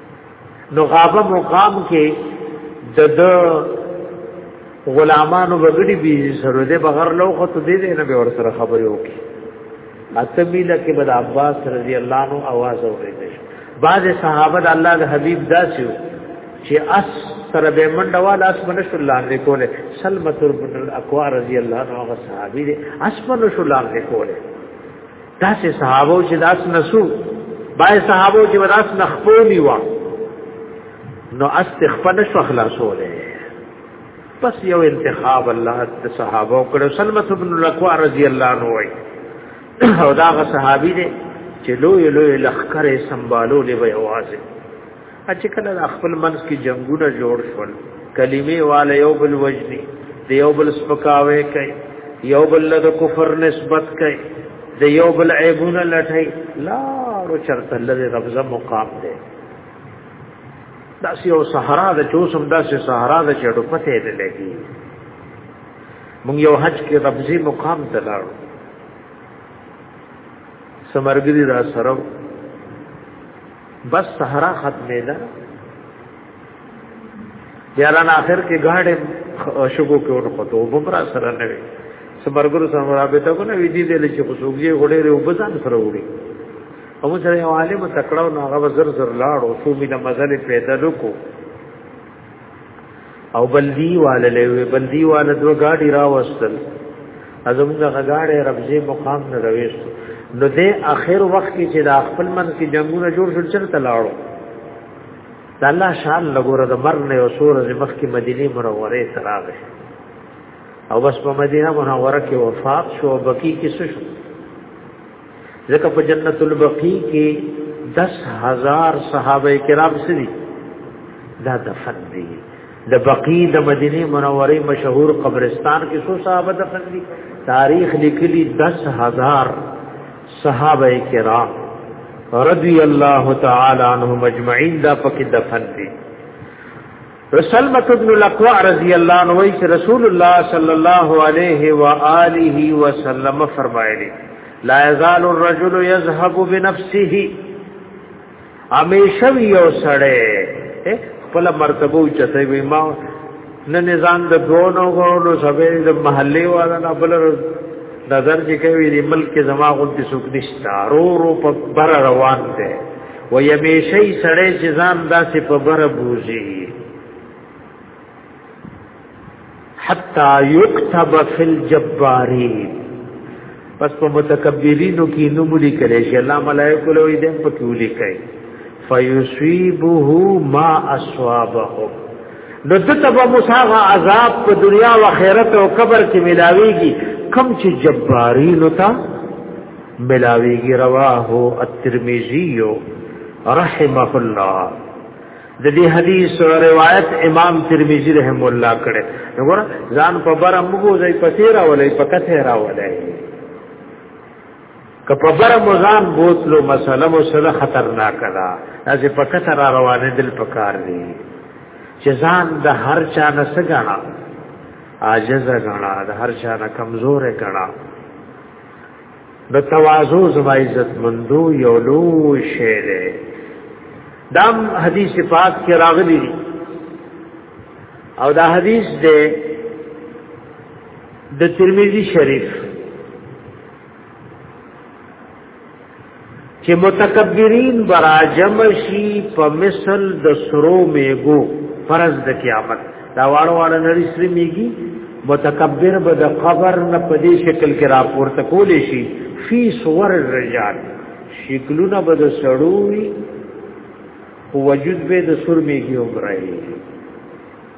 نو غابه مقام کې د د غلامانو بغړي بي سره دې بغیر لو خو ته دې نه به ور سره خبرې وکي اته میله کې بد عباس رضی الله عنه आवाज اورېدل بعض صحابه د الله د حبيب داسې چې اس سره به منډه والا اس منه شو لاندې کوله سلمۃ بن الاقوا رضی الله عنه صحابي دې اس منه شو لاندې کوله دا سه صحابه چې داس نسو بای صحابه چې وداس نخپولی و نو استغفر نشو خلاصوله بس یو انتخاب الله د صحابه کړو سلمت بن لقوا رضی الله عنه وای او دا صحابي دی چې لوی لوی لخر سنبالو لوي اوازه چې کله د خپل منځ کې جنگونه جوړ شول کلمې والا یو بل وجني د یو بل سپکاوي کوي یو بل له کفر نسبت کوي د یو بل عیبونه لټي لا رو چرته لږه ربزه مقام دی داسې یو صحرا د چوسم داسې صحرا د چړو پته دی لګي مونږ یو حج کې ربزي مقام ته لاړو سمرګری را سره بس صحرا ختمه ده یاران آخر کې غاړې شګو کې ور پتو وبرا سره نه وي سمرګرو سره مرابطه کو نه وی دي دل چې خصوصي غړې ری وبزان سره وړي او سره یو عالم تکړه نو هغه زر زر لاړ او څو مینه مزل پیدا لکو او بلدی والا لوي بلدی والا دو گاډي راوستل ازمږه غاډه ربزي مقام نه رويش نو دې اخر وخت کې چې د خپل من کې جنگونه جوړ شول چرته لاړو د الله شان لګوره د مر نه وسور د مخ کې مدینه منوره تراغه او بس په مدینه منوره کې وفات شو بقي کې شو ځکه په جنت البقیع کې 10000 صحابه کرام سری دا دفن دي د بقیع د مدینه منوره مشهور قبرستان کې څو صحابه دفن دي تاریخ لیکلی 10000 صحابه کرام رضی الله تعالی عنهم اجمعین دا پکې دفن دي سلمت ابن الاقوع رضی اللہ عنہ وی چې رسول الله صلی الله علیه و آله وسلم فرمایلی لا یزال الرجل یذهب بنفسه امیشوی یو سړی خپل مرتبه او چته وی ما نه نزان د دونو غونو سبه د محلي والا نه بل نظر چې کوي د ملک زما غونتی سوک نشتا رو رو په بر روان دی و یمیشی سړی چې ځان داسې په بره بوزي حتا یكتب فی الجبارین پس په متکبرینو کې نوم لیکل شي الله ملائکه له دې په کې لیکي فیصيبه ما اصابهم نو دته به مصاغه عذاب په دنیا او آخرت او قبر کې ملاويږي کم چې جبارین وتا ملاویږي رواه الترمذی رحمه الله د دې حدیث روایت امام ترمذی رحم الله کړه وګوره ځان په بر موږ ځای پسې راولې پکته راولې که په بر مزان بوتلو مسله مو سره خطرناک ده چې پکته را روانې دل پکار دی چې ځان د هر چا نه سګانا عاجز غنا د هر چا نه کمزور غنا د تواضع زما عزت مندو یو لوی شی دی دام حدیث پاک کې راغلی دی او دا حدیث دی د ترمذی شریف چې متکبرین براجم شي په مثل د سرو میګو فرض د قیامت دا واړو واړو نړۍ سری میګي متکبر به د قبر نه په دې شکل کې راپورته کول شي فی صور الرجال شکلونه به د سړو وي وجود به د سر میګي وبرایي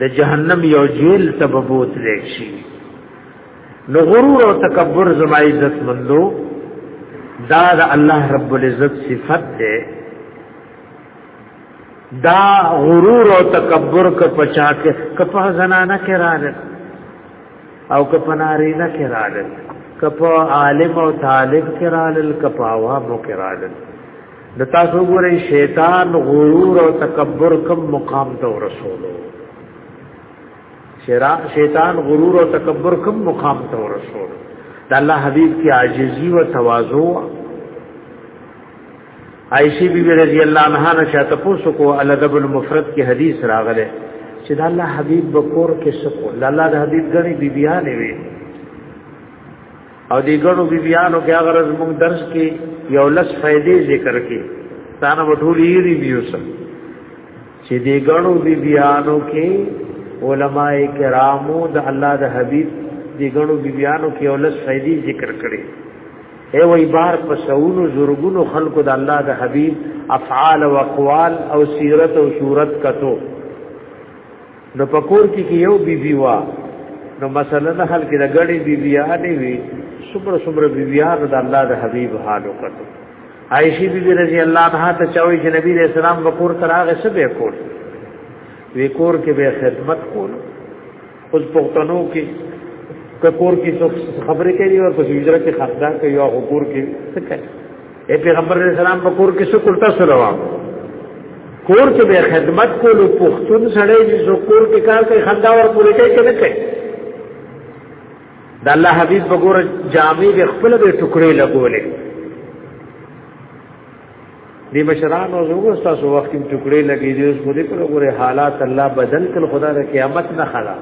د جهنم یو جیل سبب وتلی شي نو غرور او تکبر زما عزت مندو دا د الله رب العزت صفت ده دا غرور او تکبر ک پچا کې ک په زنانه کې راغل او ک په نارینه کې راغل ک په عالم او طالب کې راغل ک په عوامو کې راغل د تاسو ګورې شیطان غرور او تکبر کم مقام ته ورسولو شرا شیطان غرور او تکبر کم مقام ته ورسولو د الله حبیب کی عاجزی او تواضع عائشہ بی بی رضی الله عنها نه چاته پوسو کو الادب المفرد کی حدیث راغله چې د الله حبیب بکور کې سکو الله د حبیب غنی بیبیانې وي او دی ګڼو بی بیانو کې هغه ورځ موږ درس کې یو لس فائدې ذکر کې تانه وټول یې ریویو سره چې دی ګڼو بی بیانو کې علما کرامو د الله د حبیب دی ګڼو بی بیانو کې یو لس فائدې ذکر کړي اے وای بار په سونو زورګونو خلقو د الله د حبیب افعال او اقوال او سیرت او صورت کتو نو په کور کې کې یو بی بی وا نو مثلا نه حل کې د غړي بی بی اړې وي صبر صبر بی بی اړ د الله د حبيب حال وکړو عائشہ بی بی رضی الله عنها ته چاوي چې نبی رسول الله په کور تر هغه څه به کول وی کور کې به خدمت کول اوس پښتنو کې کور کې څو خبرې کوي او په هجرت کې خطا کوي او کور کې څه کوي اے پیغمبر علیہ السلام په کور کې څه کول تاسو لوا کور کې به خدمت کولو پښتون سړی چې کور کې کار کوي خندا ور پورې کوي کنه کوي د الله حبیب وګوره جامې د خپل د ټوکړې لګولې دی مشران او زوګو تاسو وخت کې ټوکړې لګې دي اوس خو دې په وګوره حالات الله بدل کړ خدا د قیامت نه خلا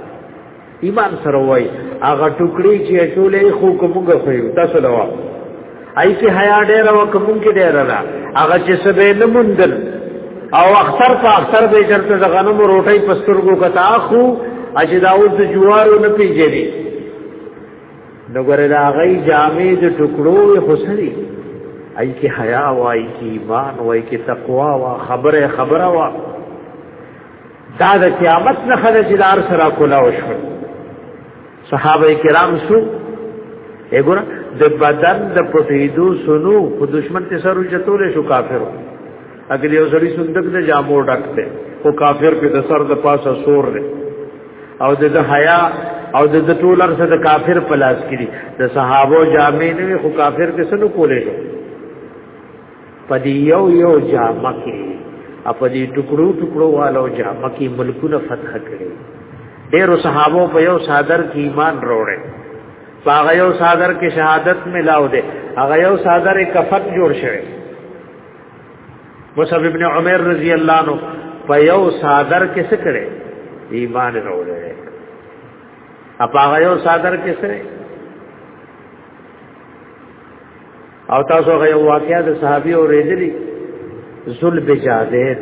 ایمان سره وای هغه ټوکړي چې ټولې خو کومګه خو تاسو له وا ایسه حیا ډېر او کومګه ډېر را هغه چې سبه نه مندل او اختر په اختر به چرته د غنم روټي پسترګو کتا خو اجه دا اوس د جوارو نه پیژني نو ګره دا غي جامې د ټوکړو خسري ای کی حیا وای کی ایمان وای کی تقوا وا خبره خبره وا دا د قیامت نه خدای چې دار سره کولا وشو صحابه کرام سو وګوره د بدن د پټېدو سنو خو دشمن ته سر وجتول شو کافر اګل یو سړی صندوق د جامو ډکته خو کافر په د سر د پاسه سور دی او د حیا او د ټول ارسه د کافر پلاس کړي د صحابه جامې نه خو کافر کې سنو کولې شو په دې یو یو جامه کې په دې ټکړو ټکړو والو جامه کې ملکونه فتح کړي ډېرو صحابو په یو صادر کې ایمان وروړي هغه یو صادر کې شهادت ملاو دي هغه یو صادر کفت جوړ شوی مصعب ابن عمر رضی الله عنه په یو صادر کې څه کړي ایمان وروړي اپا هغه یو صادر کې څه او تاسو غي واقعیا د صحابي او رېدلی ذل بجاده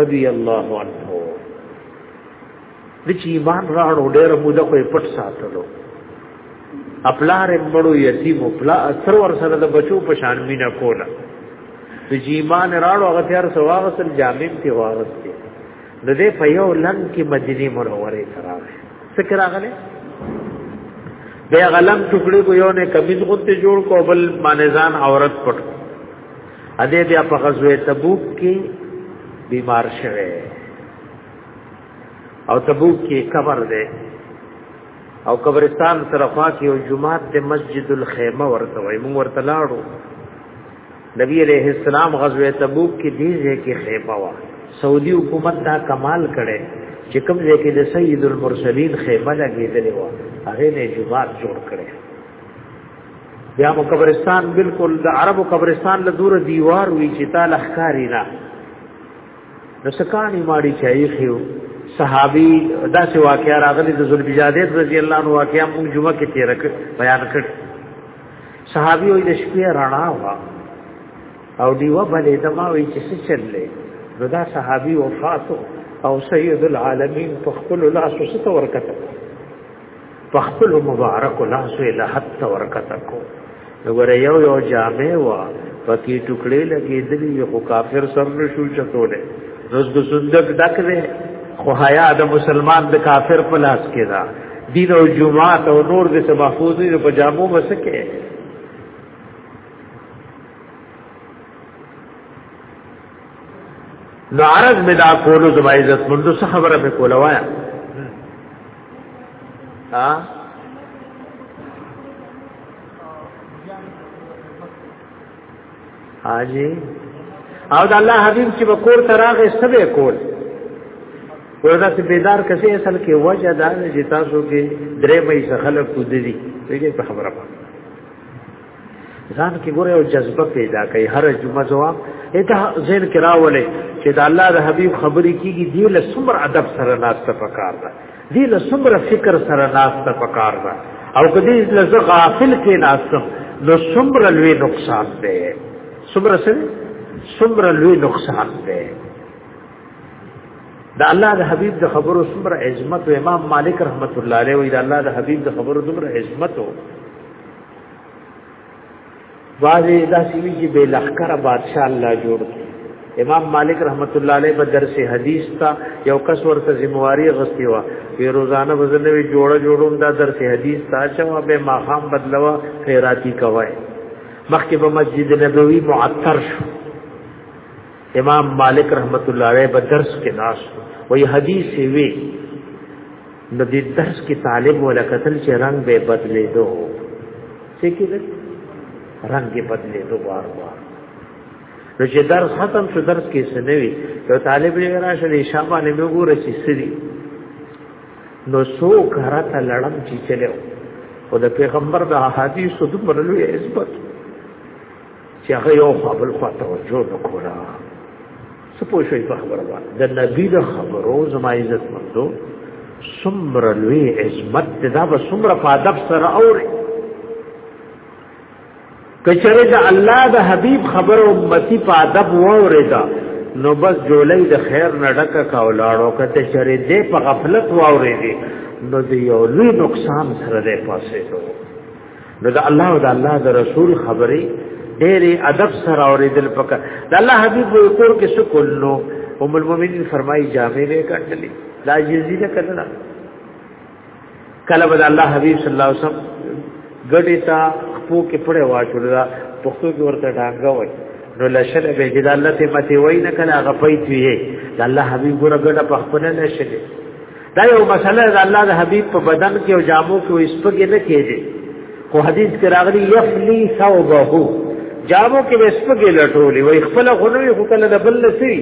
رضی الله عنه د چی ایمان راړو ډېر موده کوي پټ ساتلو خپلار مړو یتیم خپل اثر ور سره د بچو په شان مینا کوله د جیمان راړو هغه تیار سواغسل جامع تی واغسته نو دې په یو لنګ کې مدینه منوره ته راغی څکه راغله به غلم ټوکړي کو یو نه کمیز غوته جوړ کو بل مانزان عورت پټ ا دې بیا په غزوه تبوک کې بیمار شوه او تبوک کې قبر ده او قبرستان سره خوا کې او جمعات د مسجد الخیمه ورته وای مونږ ورته لاړو نبی علیہ السلام غزوه تبوک کې دې ځای کې خیمه و سعودي حکومت دا کمال کړي چې کوم ځای کې د سید المرسلین خیمه لګېدلې و هغه نه جمعات جوړ کړي بیا مو قبرستان بالکل د عربو قبرستان له دور دیوار وی چې تا لخکاری نه نو سکانی ماړي چایي خيو صحابي دا څه واقعیا راغلي د ذوالبجادت رضی الله عنه واقعیا موږ جمعه کې تیر کړ بیان کړ صحابي وي د شپې رڼا وا او دیو بلې دما وي چې څه چللې نو دا صحابي وفات او سید العالمین په خپل لاس وسط ورکته په خپل مبارک لاس له حت ورکته کو نو ور یو یو جامع وا پکې ټوکړې لګې دلی یو کافر سر نشو چتولې نو د صندوق ډک دی خو حیا د مسلمان د کافر په لاس کې ده دین او جمعات او نور دې څه محفوظ دي په جامو وسکه نو عرض می دا کولو زما عزت مندو څه خبره به کوله وایا ها حاجی او د الله حبیب چې په کور ته راغې سبه کول وردا چې بیدار کسي اصل کې وجه دا چې تاسو کې درې مې خلک کو دي دې په خبره پاتې ځان کې ګوره او جذبه پیدا کوي هر جمعه جواب اته ذهن کې راولې چې د الله د حبيب خبرې کیږي دی له څومره ادب سره لاس ته پکار ده دی له څومره فکر سره ناسته پکار ده او کدی له زه غافل کې ناستم نو څومره لوی نقصان دی څومره سره څومره لوی نقصان دی دا الله د حبیب د خبرو څومره عظمت او امام مالک رحمت الله علیه وی دا الله د حبیب د خبرو څومره عظمت او بعضې دا سوي چې بې لخکره بادشاه الله جوړ کړي امام مالک رحمت الله علیه په درس حدیث تا یو کس ورته ذمہواری غستی و وی روزانه وزنه وی جوړه جوړوم دا درس حدیث تا چې و به ماخام بدلوا خیراتی کوي مخکې په مسجد نبوي معطر شو امام مالک رحمت الله علیه په درس کې ناس وی حدیث وی نو دې درس کې طالب ولا قتل چې رنگ به بدلې دو څه کې دې رنگ به بدلې دو بار بار نو چې درس ختم شو درس کې څه نه وي یو طالب یې راشه دې شابه نه وګوره چې سړي نو سو کرته لړم چې چلو او د پیغمبر د احادیث د مرلوې عزت چې هغه یو خوا بل خوا توجه نکولا څه پوه شوي په خبره باندې د نبی د خبرو زما عزت مندو سمر لوی عزمت دا به سمر په ادب سره اوري کچره د الله د حبیب خبر امتی په ادب وورېدا نو بس جولې د خیر نډکه کا ولاړو کته چره دې په غفلت وورېدي نو د یو لوی نقصان سره ده پاسې دوه نو د الله او د الله د رسول خبرې ډېرې ادب سره اورېدل پکا د الله حبيب وې کور کې څه کولو ام المؤمنین فرمایي جامې به کټلې لا جزي نه کړل کله به الله حبيب صلی الله علیه وسلم ګډې تا خپو کې پړې واچول دا پښتو کې ورته ډانګه وای نو لشل به جد الله ته متي وای نه کله غفې توي د الله حبيب ګره ګډه په خپل نه شلې دا یو مسله ده الله د حبیب په بدن کې او جامو کې وسپګې نه کېږي خو حدیث کې راغلی یفلی ثوبه جامو کې وسپګې لټولې وای خپل غنوي خو کله د بل سری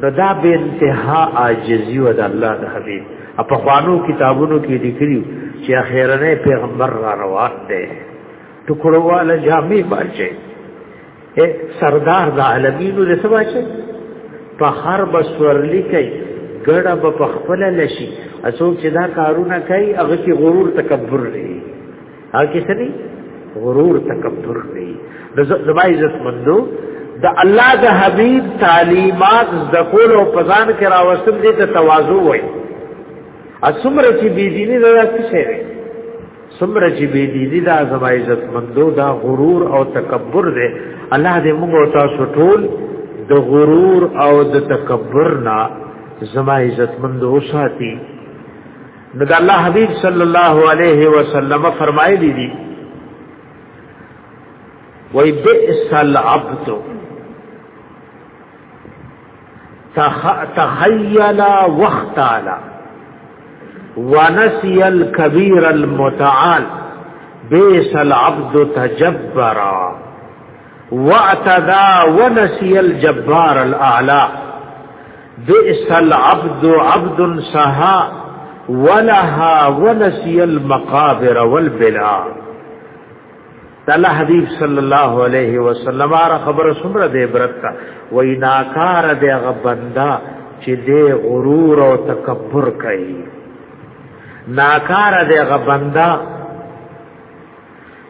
نو دا به انتها عاجزی و د الله د حبیب په خوانو کتابونو کې لیکلي چې اخیرنه پیغمبر را روان دی ټکړواله جامې باندې اے سردار د عالمینو د سبا چې په هر بسورلی کوي ګړه به په خپل لشي اسو چې دا کارونه کوي هغه کې غرور تکبر لري هغه کې سړي غرور تکبر لري د زما عزت مندو د الله د حبيب تعلیمات د کول او پزان کې راوستل دي ته تواضع وایي اسمره چې بيدینی نه راځي سمره چې بی دي دي دا زما عزت مندو دا غرور او تکبر دی الله دې موږ او تاسو ټول د غرور او د تکبر نه زما عزت مندو ساتي نو د الله حبيب صلی الله علیه وسلم فرمایلی دي وای بئس العبد تخیلا وختالا ونسي الكبير المتعال بيس العبد تجبرا واعتذا ونسي الجبار الاعلى بيس العبد عبد سها ولها ونسي المقابر والبلا تعالی حبیب صلی الله علیه وسلم را خبر سمره د عبرت کا وای ناکار د غبندا چې د غرور او تکبر کوي ناکار د غبندا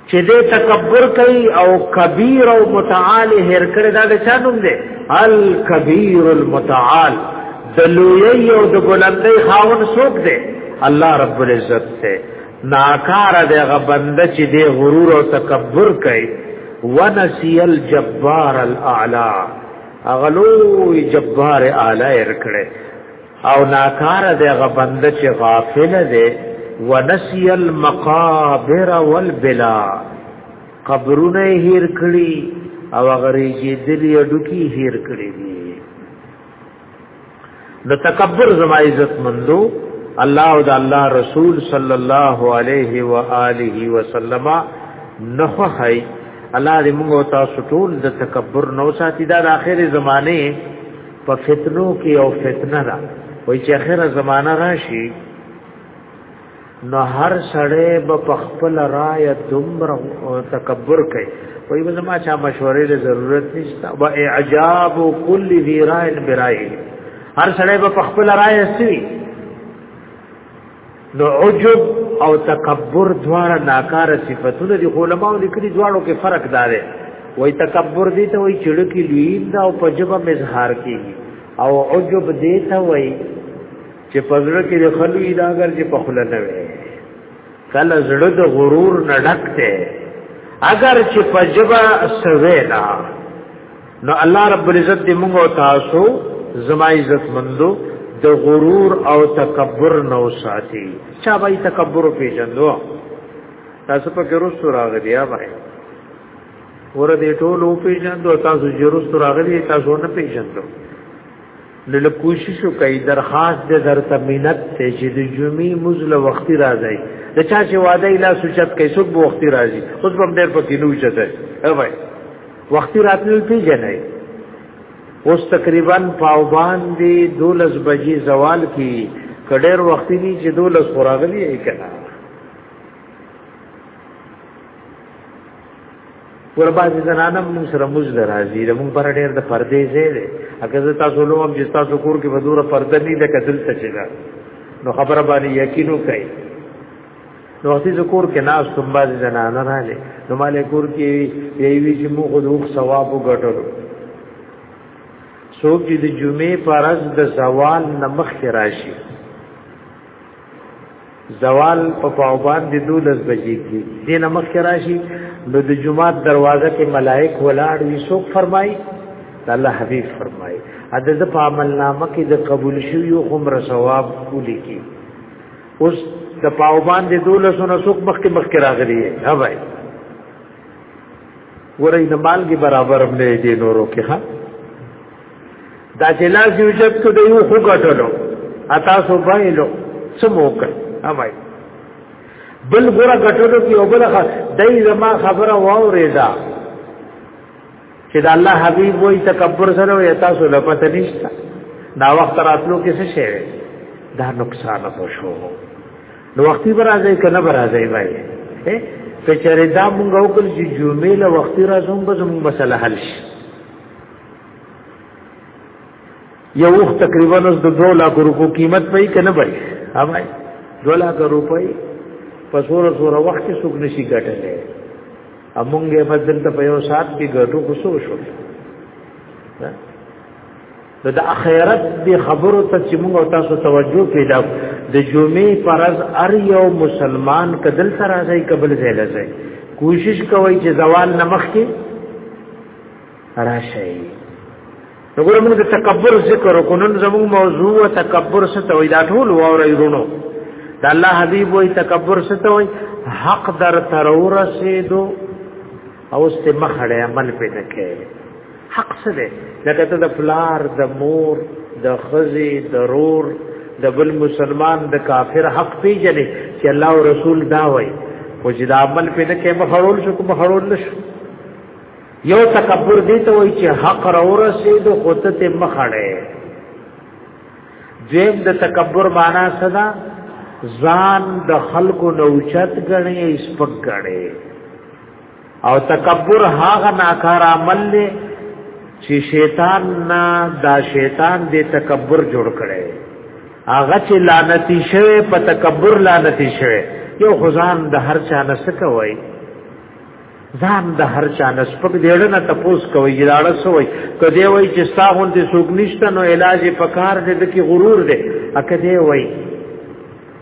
چې د تکبر کوي او کبیر او متعال هر کړه دا د چا نوم دی الکبیر المتعال د لوی او د بلندۍ خاون څوک دی الله رب العزت ته ناکار دی غبند چې دی غرور او تکبر کوي ونسی الجبار الاعلى اغلو جبار اعلی ارکړي او ناکار دی غبند چې غافل دی ونسی المقابر والبلا قبرونه هیر کړی او غریږي دلی اډو کی هیر کړی دی د تکبر زما عزت مندو الله او د الله رسول صلی الله علیه و آله وسلم نخوخی الله دې موږ تاسو ټول د تکبر نو ساتي دا د اخر زمانه په فتنو کې او فتنه را وای چې اخر زمانہ راشي نو هر سړی به په خپل رائے دومره تکبر کوي وای به ما چا مشورې له ضرورت نشته و اعجاب کل ذی رائے برائے هر سړی به په خپل رائے سي نو عجب او تکبر دواړه ناکار صفاتونه دي علماء لیکلي دواړو کې فرق دار دی وای تکبر دي ته وای چړکی لوی دا او پجبه مظهر کیږي او عجب دي ته وای چې پزړه کې د خلوی دا اگر چې په خله نه وي کله زړه د غرور نه ډکته اگر چې پجبا سویلا نو الله رب العزت دې موږ او تاسو زما عزت مندو د غرور او تکبر نو ساتي چا وای تکبر پیژندو تاسو په کې رسو راغلی یا وای ور دې ټول پیژندو تاسو جرس راغلی تاسو نه پیژندو نو له کوشش وکړئ درخواست دې درته مینت ته چې د جمعې مزله وختي راځي د چا چې وعده لا سوچت کوي څوک به وختي راځي اوس به ډېر پکې نو چته او بھائی وختي راتلل پیژنئ اوس تقریبا پاو باندې دولس بجې زوال کی کډیر وختي دي چې دولس خوراغلی یې کړه ور باندې زنانه موږ سره موږ درازي د موږ پر ډېر د پردې ځای دی اګه زه تاسو نو هم چې تاسو کور کې بدوره پرده نه ده کتل څه چې ده نو خبره باندې یقین وکړئ نو وختي زه کور کې ناس تم باندې زنانه نه لې نو مالې کور کې یی وی چې موږ دوه ثواب وګټلو څوک چې د جمعې پر ورځ د زوال نمخ راشي زوال په پاوبان دي دولس بجې کې دینه مخکې راشي نو د جمعات دروازه کې ملائک ولاړ وي سو فرمای الله حبیب فرمای اده د عمل نامه کې د قبول شوی عمر ثواب ولي کې اوس د پاوبان دي دولس نو سو مخکې مخکې راغلي هه ګورې نه مالګي برابر هم نه دي نورو کې ها دا چې لاس یو جب ته دی خو غټلو اتا سو بایلو سموک امای بل ګره غټلو کې او بل خا دای زما خبره واورې دا چې دا الله حبيب وای تکبر سره وای اتا سو لپته نشتا دا وخت راتلو کې څه شي دا نقصان پوښو نو وختي به راځي که نه به راځي وای که چېرې دا مونږ وکړ چې جمعې له وختي راځم به زموږ مسله حل شي یو وخت تقریبا اوس د 2 لک روپو قیمت پي کنه بای ها بای 2 لک روپۍ په سور سور وخت کې څوک نشي ګټلې امونګه بدل ته په یو سات کې ګټو کوسو شو نو د اخرت د خبرو ته چې موږ تاسو توجه پیدا د جمعې فرض ار یو مسلمان کدل سره راځي قبل زیل ځای کوشش کوي چې زوال نمخ کې راشي وګوره موږ د تکبر ذکر کو نن زموږ موضوع تکبر څه ته وي دا ټول ووري رونو دا الله حبيب وي تکبر څه ته وي حق در تر ورسېدو او استمخړې عمل پې نه کوي حق څه دی لکه ته د پلار د مور د خزي د رور د بل مسلمان د کافر حق پیژنې چې الله او رسول دا وای خو چې دا عمل په نه کې مخړول شو کوم مخړول نشو یو تکبر دی ته وای چې حق را ورسېد خو ته مخړې دیم د تکبر معنا صدا ځان د خلکو نوچت غنې سپک غنې او تکبر هغه ناکار عمل دی چې شیطان نه دا شیطان دې تکبر جوړ کړي هغه چې لعنتی شوی په تکبر لعنتی شوی یو خزان د هر چا نه سکه وای ځان د هر چا نه سپک دیړ نه تپوس کوي یاړه سوې کدی وای چې ساغون دې سوګ نشته نو علاج پکار دې د کی غرور دې اکه دې وای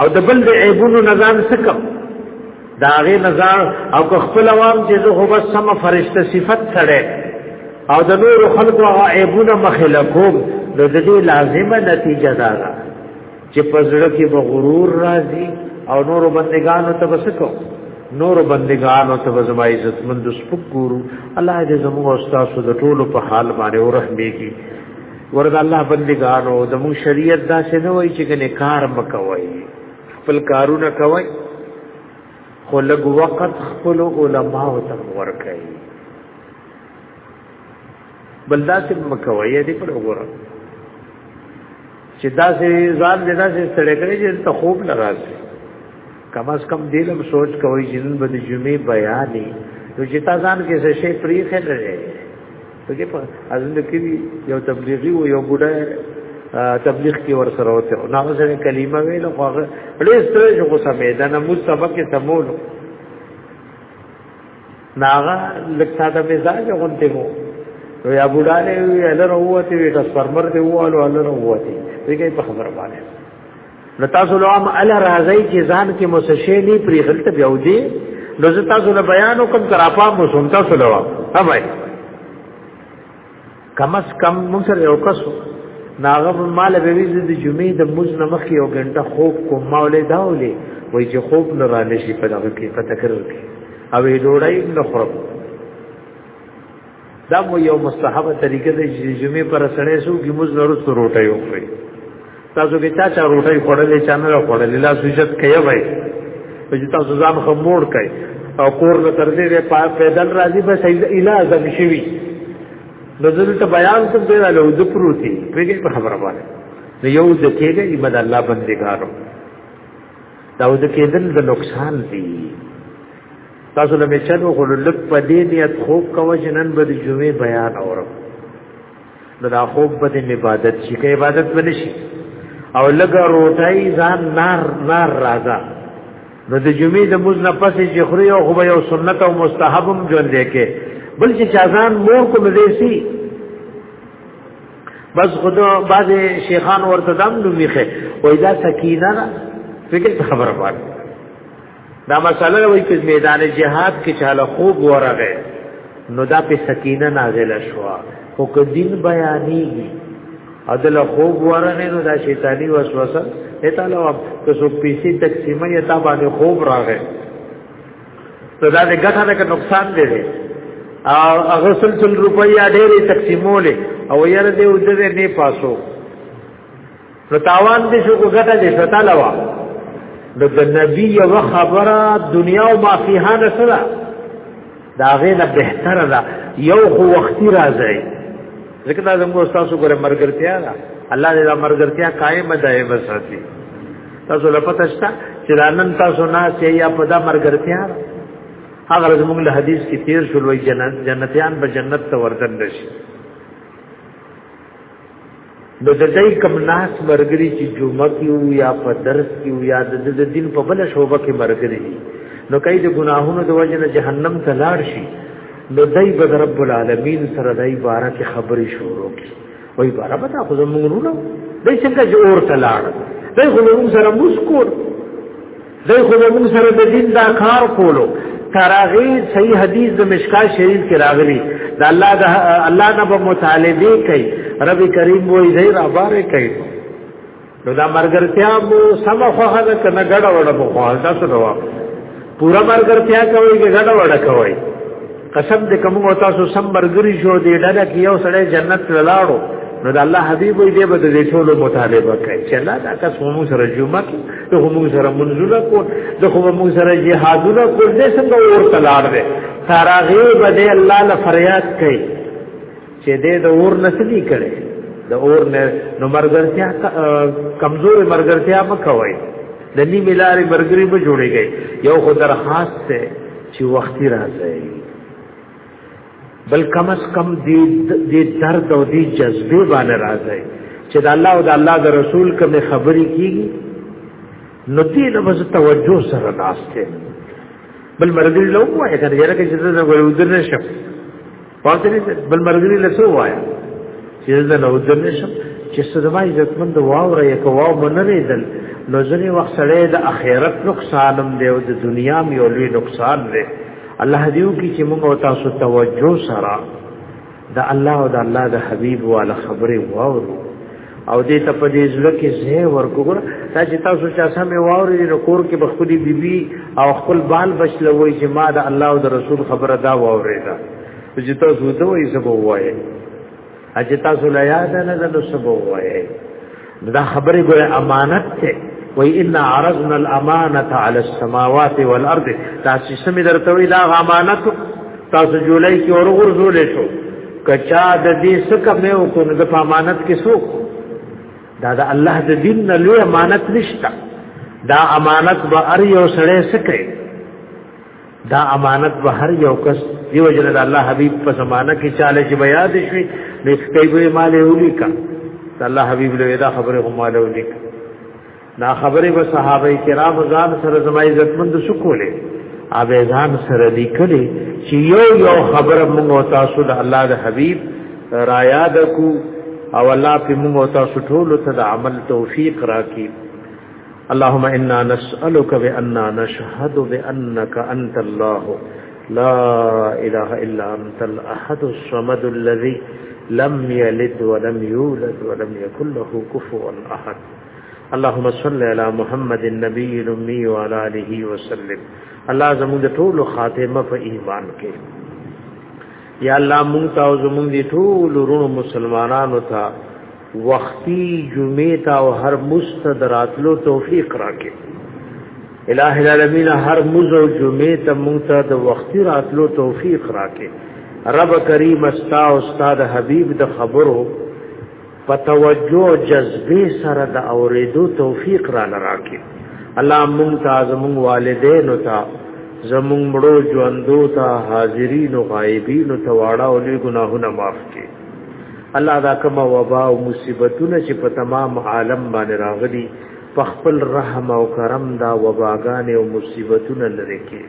او د بل د عیبونو نزان سکم دا غي نزان او که خپل عوام چې زه هو بس سم فرشته صفت سره او د نور خلق او عیبونه مخله کوم نو د دې لازمه نتیجه دا ده چې پزړه کې به غرور راځي او نور بندگانو ته بسکو نور بندگانو ته زما عزت مند سپک ګورو الله دې زموږ استاد د ټولو په حال باندې ورحمېږي ورته الله بندګانو د مو شریعت دا څه نه وای چې کنه کار مکوي خپل کارونه کوي خو لګ وخت خپل علما او تر ورکه بل دا څه مکوي دې پر وګوره چې دا څه ځان دې دا څه سره کوي چې ته خوب نه راځي کم از کم دې لم سوچ کوي چې نن به د جمعې بیانې نو چې تا ځان کې څه شي پریخه لري پکې په ازنده کې یو تبلیغي او یو بډای تبلیغ کې ور سره وته نو هغه سره کلمه ویل خو هغه ډېر ستړي شو غوسه مې دا نه مستبق کې سمول ناغه لکتا د مزاج غونته مو نو یا بډاله وی الره وته وی د سرمر دی واله الره وته دغه په خبره باندې نو تاسو له عام ال راځي چې ځان کې مسشې نه پری غلط بیا ودی نو زه تاسو له بیان کوم تر اپا مو سم تاسو له هم وای کم اس کم موږ سره یو کس ناغه مال به وی د جمعې د موز نمخ یو غنټه خوب کوم مولې داولې وای چې خوب نه را نشي په دغه کې په تکرر کې او ډوړای نه خورم دا مو یو مستحب طریقه ده چې جمعې پر سړې سو کې موږ ضرورت روټي وخوري تاسو کې چا چا روټي خوړلې چا نه خوړلې لا سوجت کوي وای چې تاسو ځان خموړ کړئ او کور له تر دې په پیدل راځي بس اله زم شوی نظر ته بیان کوم دی له د پروتي پیګه په خبره باندې نو یو د کېږي عبادت الله بندګارو دا د کېدل د نقصان دی تاسو له میچنو خو لک په دې نیت خوب کوه چې نن به د جمعې بیان اورم نو دا خوب به د عبادت شي که عبادت به نشي او لګه روټای ځان نار نار راځه نو د جمعې د موز نه پسې چې خوري او خو به یو سنت او مستحب هم ژوند دی کې بل چې چازان مور کو مزې سي بس خدا بعض شیخان ورته دم نو میخه وای دا سکینه فکر خبره پات دا مسله وایي چې میدان جهاد کې چاله خوب ورغه نو دا په سکینه نازله شو او که دین بیانېږي او د له خوب ورغه نو دا شیطانی وسوسه اته لو که څو پیسې تقسیمه یا تا باندې خوب راغې نو دا د ګټه نه نقصان دی او هغه سلسل روپیا ډېرې تقسیمولې او یاره دې ودې نه پاسو نو تاوان دې شو ګټه دې شتا لوا نو د نبی یو خبره دنیا او ما فیها نسره دا غې نه بهتره ده یو خو وختي راځي ځکه دا زموږ تاسو ګره مرګرتیا ده الله دې دا مرګرتیا قائم دای وساتي تاسو لپاره شته چې نن تاسو نه سي یا په دا مرګرتیا هغه زموږ له حدیث کې تیر شول وي جنت جنتیان به جنت ته وردن شي د دای کم ناس مرګري چې جمعه کیو یا په درس کیو یا د دین په بل شوبه کې مرګري دي نو کای د ګناهونو د وجه نه جهنم ته لاړ شي نو دای به رب العالمین سره دای بارا کې خبرې شروع کی وای بارا به تاسو زمونږ ورو دای څنګه جوړ ته لاړ دای غلوم سره مسکور دای خو موږ سره د دین دا کار کولو تراغی صحیح حدیث د مشکا شریف کې راغلی د الله د الله نه په مطالبه کوي رب کریم وې دې را بار کوي نو دا مرګرتیا مو سم خوخه ده کنه ګډه وډه په خوا تاسو نو پورا مرګرتیا کوي کې ګډه وډه کوي قسم دې کوم او تاسو سم مرګري شو دې ډله کې یو سړی جنت لاړو نو د الله حبيب دې به دې ټول مطالبه کوي چې الله دا کس مو سره جمعه کې ته مو سره منځونه کو ته خو مو سره جهادونه کو دې څنګه اور تلاړ دې تاراغي به دې الله له فریاد کوي چې دې د اور نسلی کړي د اور نه نو مرګرتیا کمزور مرګرتیا مکوي د نیمه لارې مرګري به جوړيږي یو خو درخواست ته چې وختي راځي بل کم از کم دې دې درد او دې جذبه باندې راځي چې د الله او د الله د رسول کوم خبرې کیږي نو دې له وځ توجه سره ناشته بل مرګ له وایي کنه یره کې چې زه غوړو درنه شم پاتري بل مرګري لسو وایا چې زه نو دنه شم چې سدما عزتمند واوره یک واو منره دل نو ځنی وخت سره د اخرت نقصانم دی او د دنیا مې لوی نقصان دی الله دیو کی چې موږ او تاسو توجه سره د الله او د الله د حبیب والا خبره واورو او دې ته په دې ځل کې زه ورکوګر دا چې تاسو چې سم واوري نو کور کې بخودي بیبي او خپل بال بچلوي چې ما د الله او د رسول خبره دا واوري دا چې تاسو ته وایي څه وایي چې تاسو لا یاد نه ده نو څه وایي دا خبره ګوره امانت ته وی ان عرضنا الامانه على السماوات والارض تاسو سم درته وی دا امانت تاسو جولای کې اور غرزولې شو کچا د دې سکه مې وکړو د امانت کې سوق دا د الله د دین نه لوی امانت نشته دا امانت به هر یو سړی سکه دا امانت به هر یو کس دیو جن د الله حبیب په زمانہ کې چاله چې بیا د شي نسکې به مالې ولیکا الله حبیب له دا خبره هم مالې ولیکا دا خبره به صحابه کرام ځان سره زما عزت مند شو کوله اب ځان سره لیکلې چې یو یو خبره موږ تاسو د الله د حبیب را یاد کو او الله په موږ تاسو ټول ته د عمل توفیق راکړي اللهم انا نسالک باننا نشهد بانك انت الله لا اله الا انت الاحد الصمد الذي لم يلد ولم يولد ولم يكن له كفوا احد اللهم صل علی محمد النبی الامی وعلى اله وسلم الله زموږ د ټولو خاتمه په ایمان کې یا الله مونږ ته او زموږ دي ټول ورونو مسلمانانو ته وختي جمعه ته او هر مستدراتلو توفیق راکې الہ العالمین هر مز او جمعه ته مونږ ته د وختي راتلو توفیق راکې رب کریم استا استاد حبیب د خبرو په توجه او جذبه سره د اوریدو توفیق را لراکې الله مونږ ته زمونږ والدین او ته زمونږ مړو ژوندو ته حاضرین او غایبین ته واړه او لوی ګناهونه معاف کړي الله دا کومه وبا او مصیبتونه چې په تمام عالم باندې راغلي په خپل رحم او کرم دا وباګانې او مصیبتونه لري کې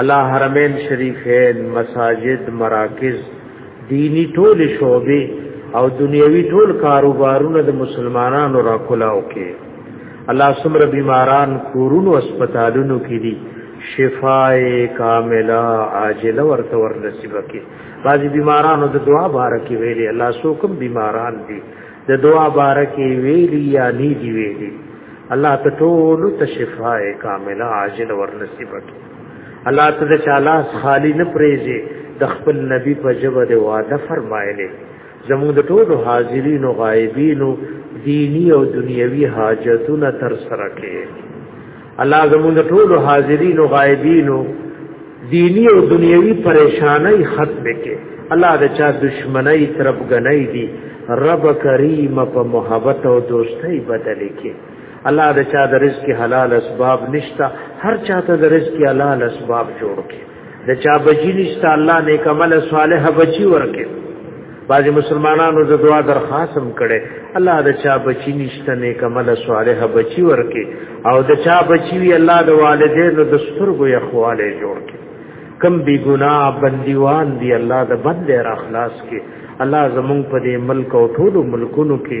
الله حرمین شریفین مساجد مراکز دینی ټول شعبه او دنیوي ټول کاروبارونه د مسلمانانو را کولاو کې الله سمره بیماران کورونو هسپتالونو کې دي شفای کامله عاجله ورته ور نصیب کې بعضی بیمارانو د دعا بارکه ویلي الله سو کوم بیماران دي د دعا بارکه ویلي یا ني دي ویلي الله ته ټول ته شفای کامله عاجله ور نصیب کې الله ته د چالاس خالی نه پریږي د خپل نبی په جبه د وعده فرمایلی زموږ د ټولو حاضرین او غایبین دینی او دنیوي حاجتونه تر سره کړي الله زموږ د ټولو حاضرین او غایبین دینی او دنیوي پریشانای ختم کړي الله د چا دشمنی ترپ غنۍ دي رب کریم په محبت او دوستۍ بدل کړي الله د چا د رزق حلال اسباب نشتا هر چا ته د رزق حلال اسباب جوړ کړي د چا بچی نشتا الله نیک عمل صالح بچی ورکړي بعضی مسلمانانو د دعا درخواست هم کړي الله د چا بچی نشته نیک عمل صالح بچی ورکي او د چا بچی وی الله د والدینو د سترګو یخواله جوړ کړي کم بی ګنا بندیوان دی الله د بد لري اخلاص کې الله زمونږ په دې ملک او ټولو ملکونو کې